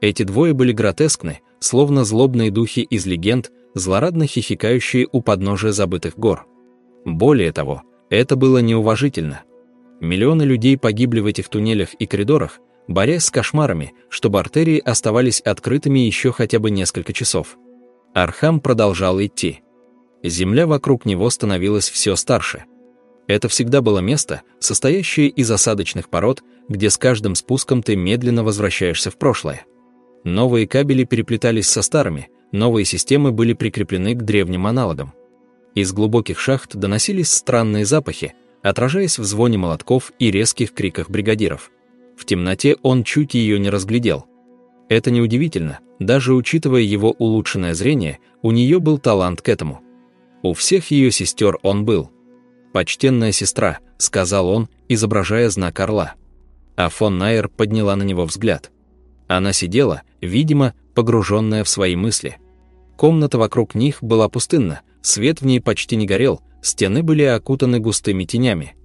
Эти двое были гротескны, словно злобные духи из легенд, злорадно хихикающие у подножия забытых гор. Более того, это было неуважительно. Миллионы людей погибли в этих туннелях и коридорах, борясь с кошмарами, чтобы артерии оставались открытыми еще хотя бы несколько часов. Архам продолжал идти. Земля вокруг него становилась все старше. Это всегда было место, состоящее из осадочных пород, где с каждым спуском ты медленно возвращаешься в прошлое. Новые кабели переплетались со старыми, новые системы были прикреплены к древним аналогам. Из глубоких шахт доносились странные запахи, отражаясь в звоне молотков и резких криках бригадиров. В темноте он чуть ее не разглядел. Это неудивительно, даже учитывая его улучшенное зрение, у нее был талант к этому. У всех ее сестер он был. «Почтенная сестра», — сказал он, изображая знак орла. А фон Найер подняла на него взгляд. Она сидела, видимо, погруженная в свои мысли. Комната вокруг них была пустынна, свет в ней почти не горел, Стены были окутаны густыми тенями.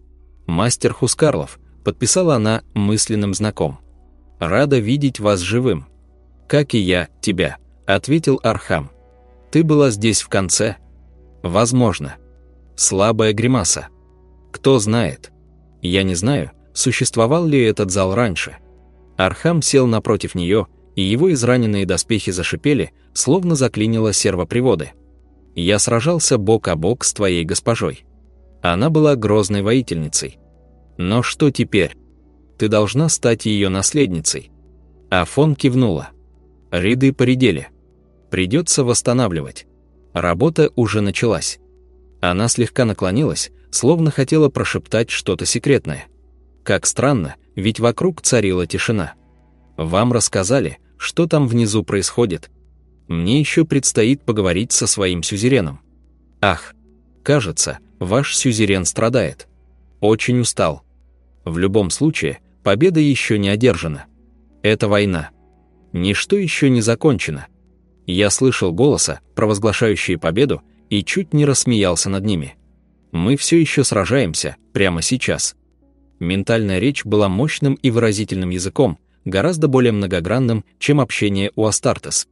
«Мастер Хускарлов», — подписала она мысленным знаком. «Рада видеть вас живым». «Как и я, тебя», — ответил Архам. «Ты была здесь в конце?» «Возможно». Слабая гримаса. «Кто знает?» «Я не знаю, существовал ли этот зал раньше». Архам сел напротив нее, и его израненные доспехи зашипели, словно заклинило сервоприводы. Я сражался бок о бок с твоей госпожой. Она была грозной воительницей. Но что теперь? Ты должна стать ее наследницей. Афон кивнула. Ряды поредели. Придется восстанавливать. Работа уже началась. Она слегка наклонилась, словно хотела прошептать что-то секретное. Как странно, ведь вокруг царила тишина. Вам рассказали, что там внизу происходит, мне еще предстоит поговорить со своим сюзереном. Ах, кажется, ваш сюзерен страдает. Очень устал. В любом случае, победа еще не одержана. Это война. Ничто еще не закончено. Я слышал голоса, провозглашающие победу, и чуть не рассмеялся над ними. Мы все еще сражаемся, прямо сейчас. Ментальная речь была мощным и выразительным языком, гораздо более многогранным, чем общение у Астартес.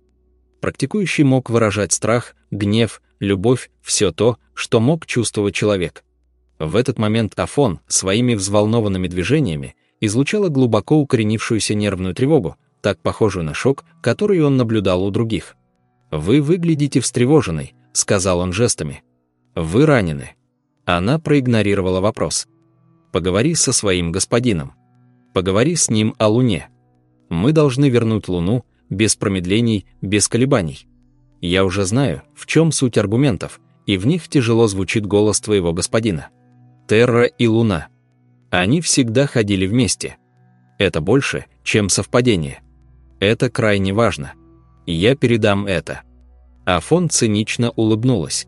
Практикующий мог выражать страх, гнев, любовь, все то, что мог чувствовать человек. В этот момент Афон своими взволнованными движениями излучала глубоко укоренившуюся нервную тревогу, так похожую на шок, который он наблюдал у других. «Вы выглядите встревоженной», — сказал он жестами. «Вы ранены». Она проигнорировала вопрос. «Поговори со своим господином. Поговори с ним о Луне. Мы должны вернуть Луну без промедлений, без колебаний. Я уже знаю, в чем суть аргументов, и в них тяжело звучит голос твоего господина. Терра и Луна. Они всегда ходили вместе. Это больше, чем совпадение. Это крайне важно. Я передам это». Афон цинично улыбнулась.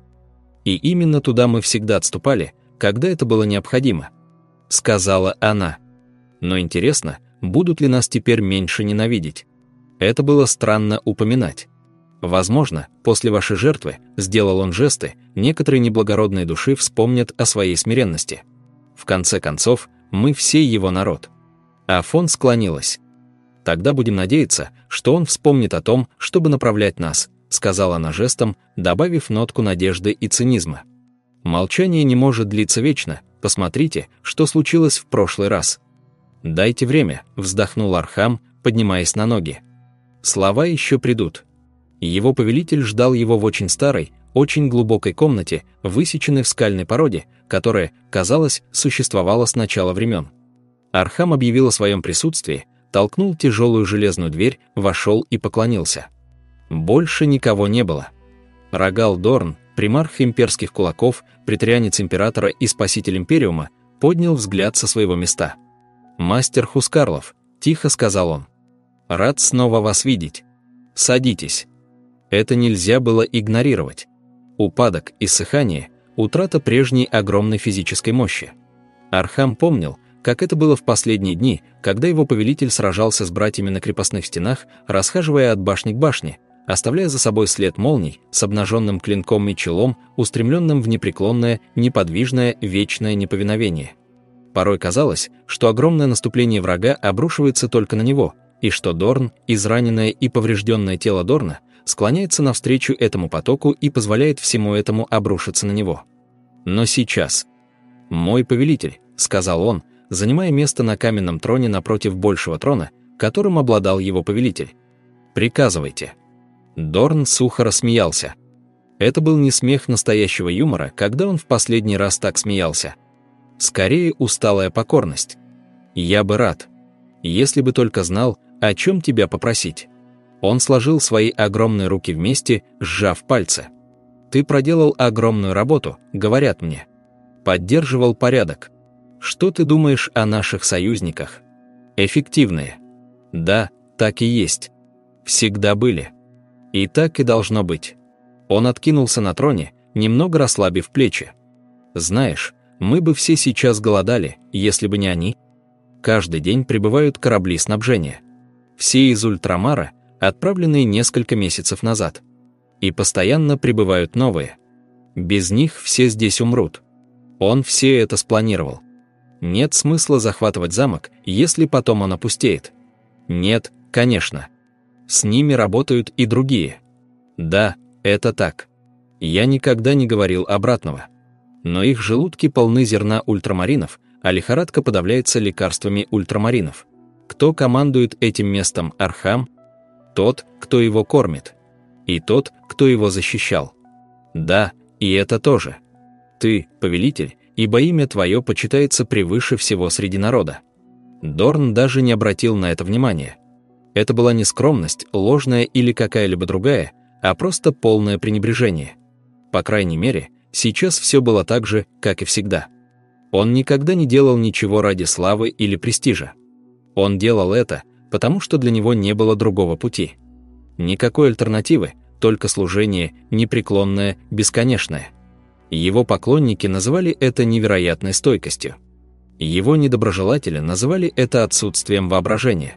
«И именно туда мы всегда отступали, когда это было необходимо», — сказала она. «Но интересно, будут ли нас теперь меньше ненавидеть? Это было странно упоминать. Возможно, после вашей жертвы, сделал он жесты, некоторые неблагородные души вспомнят о своей смиренности. В конце концов, мы все его народ». Афон склонилась. Тогда будем надеяться, что он вспомнит о том, чтобы направлять нас, сказала она жестом, добавив нотку надежды и цинизма. Молчание не может длиться вечно. Посмотрите, что случилось в прошлый раз. Дайте время, вздохнул Архам, поднимаясь на ноги. Слова еще придут. Его повелитель ждал его в очень старой, очень глубокой комнате, высеченной в скальной породе, которая, казалось, существовала с начала времен. Архам объявил о своем присутствии, толкнул тяжелую железную дверь, вошел и поклонился. Больше никого не было. Рогал Дорн, примарх имперских кулаков, преторианец императора и спаситель империума, поднял взгляд со своего места. «Мастер Хускарлов», — тихо сказал он. «Рад снова вас видеть. Садитесь». Это нельзя было игнорировать. Упадок, иссыхание, утрата прежней огромной физической мощи. Архам помнил, как это было в последние дни, когда его повелитель сражался с братьями на крепостных стенах, расхаживая от башни к башне, оставляя за собой след молний с обнаженным клинком и челом, устремленным в непреклонное, неподвижное, вечное неповиновение. Порой казалось, что огромное наступление врага обрушивается только на него, и что Дорн, израненное и поврежденное тело Дорна, склоняется навстречу этому потоку и позволяет всему этому обрушиться на него. Но сейчас... «Мой повелитель», — сказал он, занимая место на каменном троне напротив большего трона, которым обладал его повелитель. «Приказывайте». Дорн сухо рассмеялся. Это был не смех настоящего юмора, когда он в последний раз так смеялся. Скорее, усталая покорность. «Я бы рад. Если бы только знал, о чем тебя попросить». Он сложил свои огромные руки вместе, сжав пальцы. «Ты проделал огромную работу», — говорят мне. Поддерживал порядок. Что ты думаешь о наших союзниках? Эффективные. Да, так и есть. Всегда были. И так и должно быть. Он откинулся на троне, немного расслабив плечи. Знаешь, мы бы все сейчас голодали, если бы не они. Каждый день прибывают корабли снабжения. Все из ультрамара, отправленные несколько месяцев назад. И постоянно прибывают новые. Без них все здесь умрут. Он все это спланировал. Нет смысла захватывать замок, если потом он опустеет. Нет, конечно. С ними работают и другие. Да, это так. Я никогда не говорил обратного. Но их желудки полны зерна ультрамаринов, а лихорадка подавляется лекарствами ультрамаринов. Кто командует этим местом Архам? Тот, кто его кормит. И тот, кто его защищал. Да, и это тоже. Ты, повелитель, ибо имя твое почитается превыше всего среди народа». Дорн даже не обратил на это внимания. Это была не скромность, ложная или какая-либо другая, а просто полное пренебрежение. По крайней мере, сейчас все было так же, как и всегда. Он никогда не делал ничего ради славы или престижа. Он делал это, потому что для него не было другого пути. Никакой альтернативы, только служение, непреклонное, бесконечное – его поклонники называли это невероятной стойкостью. Его недоброжелатели называли это отсутствием воображения.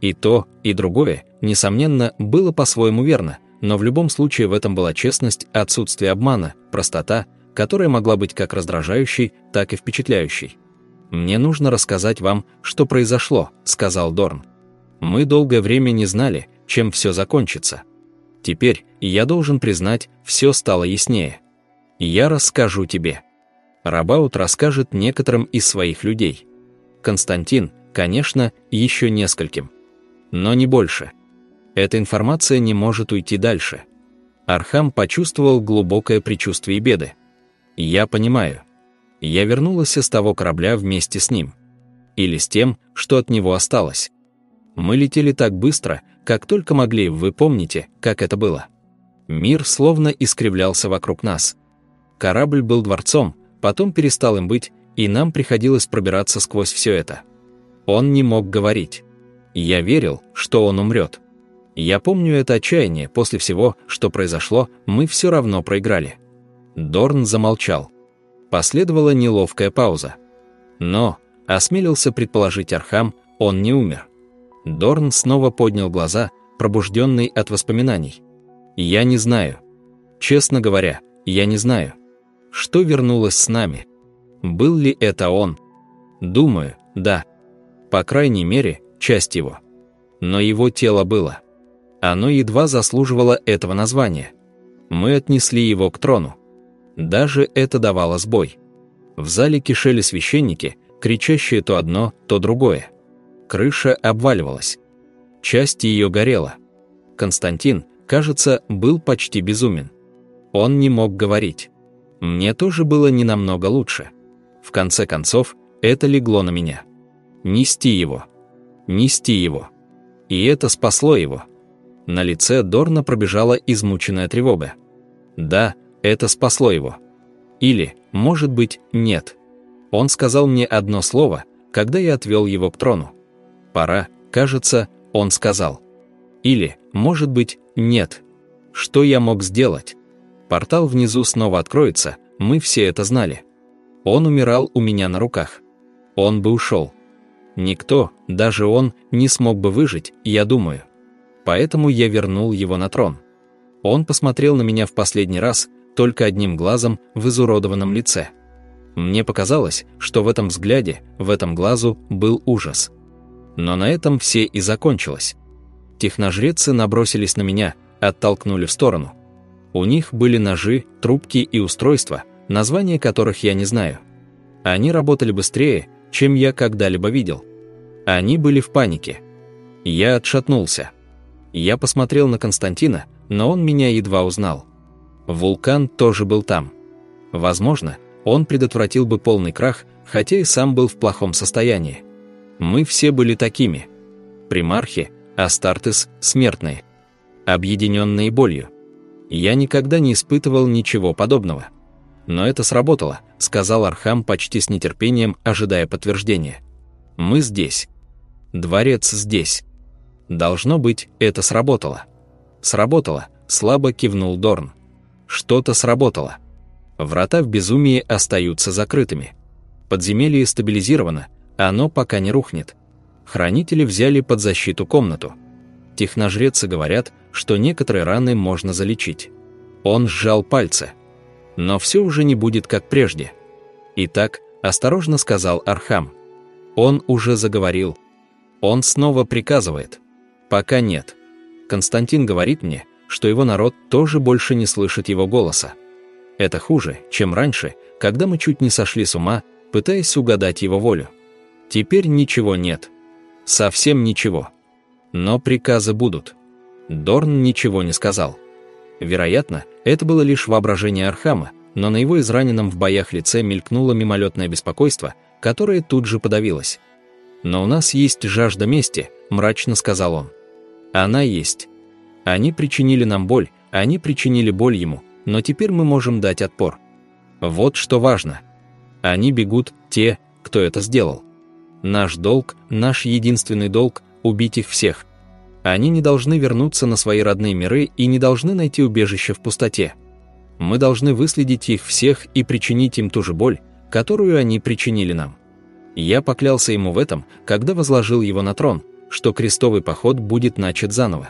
И то, и другое, несомненно, было по-своему верно, но в любом случае в этом была честность, отсутствие обмана, простота, которая могла быть как раздражающей, так и впечатляющей. «Мне нужно рассказать вам, что произошло», — сказал Дорн. «Мы долгое время не знали, чем все закончится. Теперь, я должен признать, все стало яснее». Я расскажу тебе. Рабаут расскажет некоторым из своих людей. Константин, конечно, еще нескольким. Но не больше. Эта информация не может уйти дальше. Архам почувствовал глубокое предчувствие беды. Я понимаю. Я вернулся с того корабля вместе с ним. Или с тем, что от него осталось. Мы летели так быстро, как только могли, вы помните, как это было. Мир словно искривлялся вокруг нас. Корабль был дворцом, потом перестал им быть, и нам приходилось пробираться сквозь все это. Он не мог говорить. Я верил, что он умрет. Я помню это отчаяние, после всего, что произошло, мы все равно проиграли. Дорн замолчал. Последовала неловкая пауза. Но, осмелился предположить Архам, он не умер. Дорн снова поднял глаза, пробужденный от воспоминаний. «Я не знаю. Честно говоря, я не знаю. Что вернулось с нами? Был ли это он? Думаю, да. По крайней мере, часть его. Но его тело было. Оно едва заслуживало этого названия. Мы отнесли его к трону. Даже это давало сбой. В зале кишели священники, кричащие то одно, то другое. Крыша обваливалась. Часть ее горела. Константин, кажется, был почти безумен. Он не мог говорить. Мне тоже было не намного лучше. В конце концов, это легло на меня. Нести его. Нести его. И это спасло его. На лице Дорна пробежала измученная тревога. Да, это спасло его. Или, может быть, нет. Он сказал мне одно слово, когда я отвел его к трону. «Пора», кажется, он сказал. Или, может быть, нет. Что я мог сделать? Портал внизу снова откроется, мы все это знали. Он умирал у меня на руках. Он бы ушел. Никто, даже он, не смог бы выжить, я думаю. Поэтому я вернул его на трон. Он посмотрел на меня в последний раз, только одним глазом в изуродованном лице. Мне показалось, что в этом взгляде, в этом глазу был ужас. Но на этом все и закончилось. Техножрецы набросились на меня, оттолкнули в сторону. У них были ножи, трубки и устройства, названия которых я не знаю. Они работали быстрее, чем я когда-либо видел. Они были в панике. Я отшатнулся. Я посмотрел на Константина, но он меня едва узнал. Вулкан тоже был там. Возможно, он предотвратил бы полный крах, хотя и сам был в плохом состоянии. Мы все были такими. Примархи, Астартес, смертные. Объединенные болью. Я никогда не испытывал ничего подобного. Но это сработало, сказал Архам почти с нетерпением, ожидая подтверждения. Мы здесь. Дворец здесь. Должно быть, это сработало. Сработало, слабо кивнул Дорн. Что-то сработало. Врата в безумие остаются закрытыми. Подземелье стабилизировано, оно пока не рухнет. Хранители взяли под защиту комнату. Техножрецы говорят, что некоторые раны можно залечить. Он сжал пальцы. Но все уже не будет как прежде. Итак, осторожно сказал Архам. Он уже заговорил. Он снова приказывает. Пока нет. Константин говорит мне, что его народ тоже больше не слышит его голоса. Это хуже, чем раньше, когда мы чуть не сошли с ума, пытаясь угадать его волю. Теперь ничего нет. Совсем ничего. Но приказы будут. Дорн ничего не сказал. Вероятно, это было лишь воображение Архама, но на его израненном в боях лице мелькнуло мимолетное беспокойство, которое тут же подавилось. «Но у нас есть жажда мести», — мрачно сказал он. «Она есть. Они причинили нам боль, они причинили боль ему, но теперь мы можем дать отпор. Вот что важно. Они бегут, те, кто это сделал. Наш долг, наш единственный долг – убить их всех. Они не должны вернуться на свои родные миры и не должны найти убежище в пустоте. Мы должны выследить их всех и причинить им ту же боль, которую они причинили нам. Я поклялся ему в этом, когда возложил его на трон, что крестовый поход будет начат заново.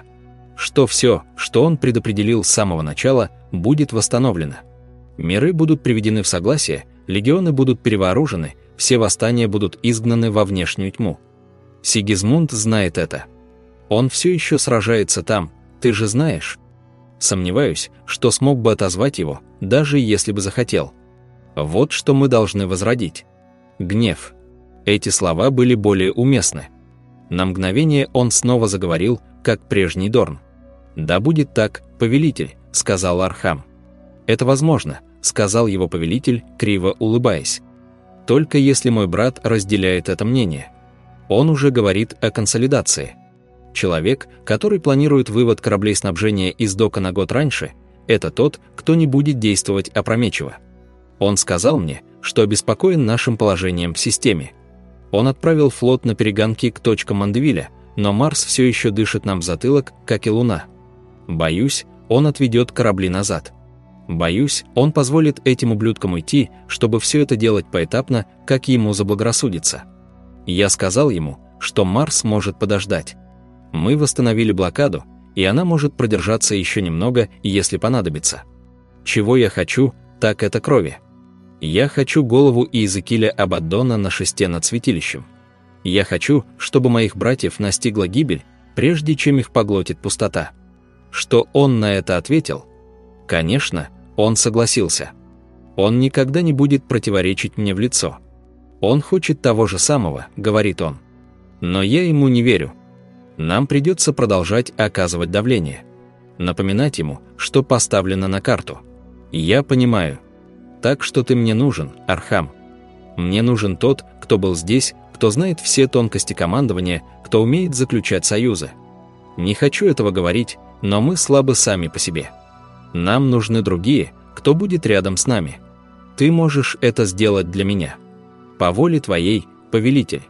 Что все, что он предопределил с самого начала, будет восстановлено. Миры будут приведены в согласие, легионы будут перевооружены – все восстания будут изгнаны во внешнюю тьму. Сигизмунд знает это. Он все еще сражается там, ты же знаешь. Сомневаюсь, что смог бы отозвать его, даже если бы захотел. Вот что мы должны возродить. Гнев. Эти слова были более уместны. На мгновение он снова заговорил, как прежний Дорн. «Да будет так, повелитель», — сказал Архам. «Это возможно», — сказал его повелитель, криво улыбаясь. «Только если мой брат разделяет это мнение. Он уже говорит о консолидации. Человек, который планирует вывод кораблей снабжения из дока на год раньше, это тот, кто не будет действовать опрометчиво. Он сказал мне, что обеспокоен нашим положением в системе. Он отправил флот на перегонки к точкам Мандевиля, но Марс все еще дышит нам в затылок, как и Луна. Боюсь, он отведет корабли назад. Боюсь, он позволит этим ублюдкам уйти, чтобы все это делать поэтапно, как ему заблагорассудится. Я сказал ему, что Марс может подождать. Мы восстановили блокаду, и она может продержаться еще немного, если понадобится. Чего я хочу, так это крови. Я хочу голову Иезекииля Абаддона на шесте над святилищем. Я хочу, чтобы моих братьев настигла гибель, прежде чем их поглотит пустота. Что он на это ответил? Конечно, он согласился. Он никогда не будет противоречить мне в лицо. Он хочет того же самого, говорит он. Но я ему не верю. Нам придется продолжать оказывать давление. Напоминать ему, что поставлено на карту. Я понимаю, так что ты мне нужен, Архам. Мне нужен тот, кто был здесь, кто знает все тонкости командования, кто умеет заключать союзы. Не хочу этого говорить, но мы слабы сами по себе. Нам нужны другие, кто будет рядом с нами. Ты можешь это сделать для меня. По воле твоей, повелитель.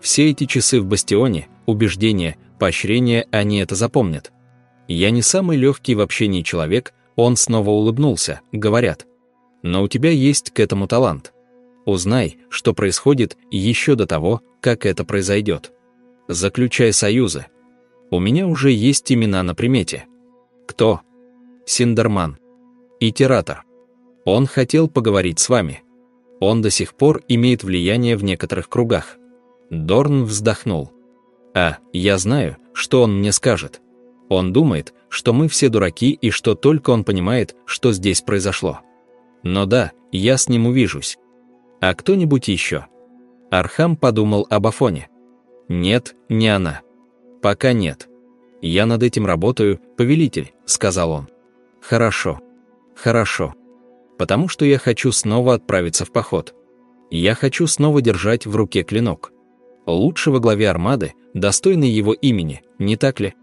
Все эти часы в бастионе, убеждения, поощрения, они это запомнят. Я не самый легкий в общении человек, он снова улыбнулся, говорят – но у тебя есть к этому талант. Узнай, что происходит еще до того, как это произойдет. Заключай союзы. У меня уже есть имена на примете. Кто? Синдерман. Итератор. Он хотел поговорить с вами. Он до сих пор имеет влияние в некоторых кругах. Дорн вздохнул. А, я знаю, что он мне скажет. Он думает, что мы все дураки и что только он понимает, что здесь произошло. Но да, я с ним увижусь. А кто-нибудь еще? Архам подумал об Афоне. Нет, не она. Пока нет. Я над этим работаю, повелитель, сказал он. Хорошо. Хорошо. Потому что я хочу снова отправиться в поход. Я хочу снова держать в руке клинок. Лучше во главе армады, достойный его имени, не так ли?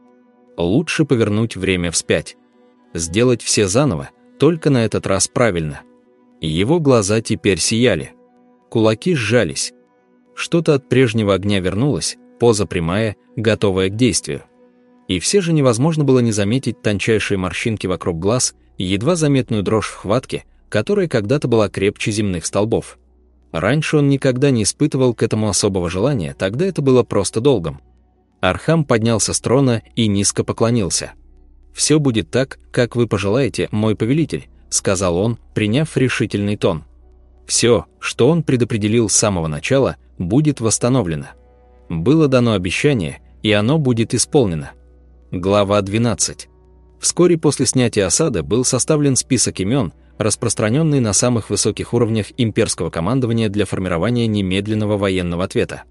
Лучше повернуть время вспять. Сделать все заново, только на этот раз правильно. Его глаза теперь сияли. Кулаки сжались. Что-то от прежнего огня вернулось, поза прямая, готовая к действию. И все же невозможно было не заметить тончайшие морщинки вокруг глаз и едва заметную дрожь в хватке, которая когда-то была крепче земных столбов. Раньше он никогда не испытывал к этому особого желания, тогда это было просто долгом. Архам поднялся с трона и низко поклонился. «Все будет так, как вы пожелаете, мой повелитель», сказал он, приняв решительный тон. Все, что он предопределил с самого начала, будет восстановлено. Было дано обещание, и оно будет исполнено. Глава 12. Вскоре после снятия осады был составлен список имен, распространенный на самых высоких уровнях имперского командования для формирования немедленного военного ответа.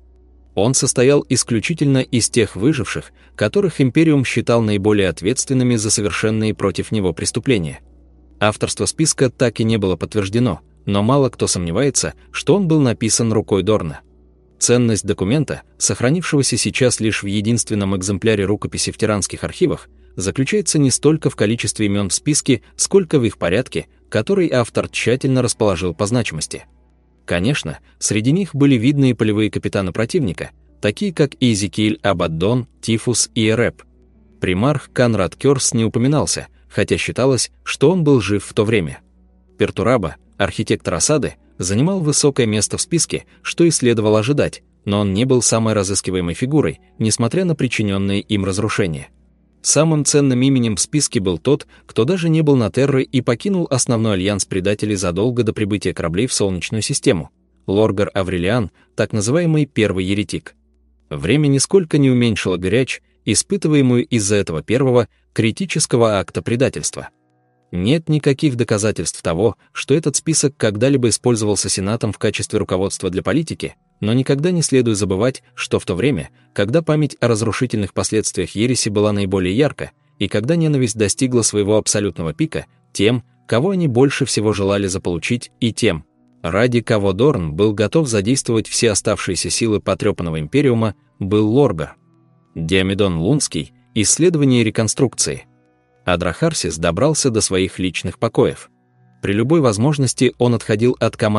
Он состоял исключительно из тех выживших, которых Империум считал наиболее ответственными за совершенные против него преступления – Авторство списка так и не было подтверждено, но мало кто сомневается, что он был написан рукой Дорна. Ценность документа, сохранившегося сейчас лишь в единственном экземпляре рукописи в тиранских архивах, заключается не столько в количестве имен в списке, сколько в их порядке, который автор тщательно расположил по значимости. Конечно, среди них были видные полевые капитаны противника, такие как Изикиль Абаддон, Тифус и Эреп. Примарх Канрад Кёрс не упоминался – хотя считалось, что он был жив в то время. Пертураба, архитектор осады, занимал высокое место в списке, что и следовало ожидать, но он не был самой разыскиваемой фигурой, несмотря на причиненные им разрушения. Самым ценным именем в списке был тот, кто даже не был на Терре и покинул основной альянс предателей задолго до прибытия кораблей в Солнечную систему. Лоргар Аврелиан, так называемый первый еретик. Время нисколько не уменьшило горяч, испытываемую из-за этого первого критического акта предательства. Нет никаких доказательств того, что этот список когда-либо использовался Сенатом в качестве руководства для политики, Но никогда не следует забывать, что в то время, когда память о разрушительных последствиях ереси была наиболее ярка, и когда ненависть достигла своего абсолютного пика, тем, кого они больше всего желали заполучить, и тем, ради кого Дорн был готов задействовать все оставшиеся силы потрепанного империума, был Лорбер. Диамедон Лунский – исследование реконструкции. Адрахарсис добрался до своих личных покоев. При любой возможности он отходил от команд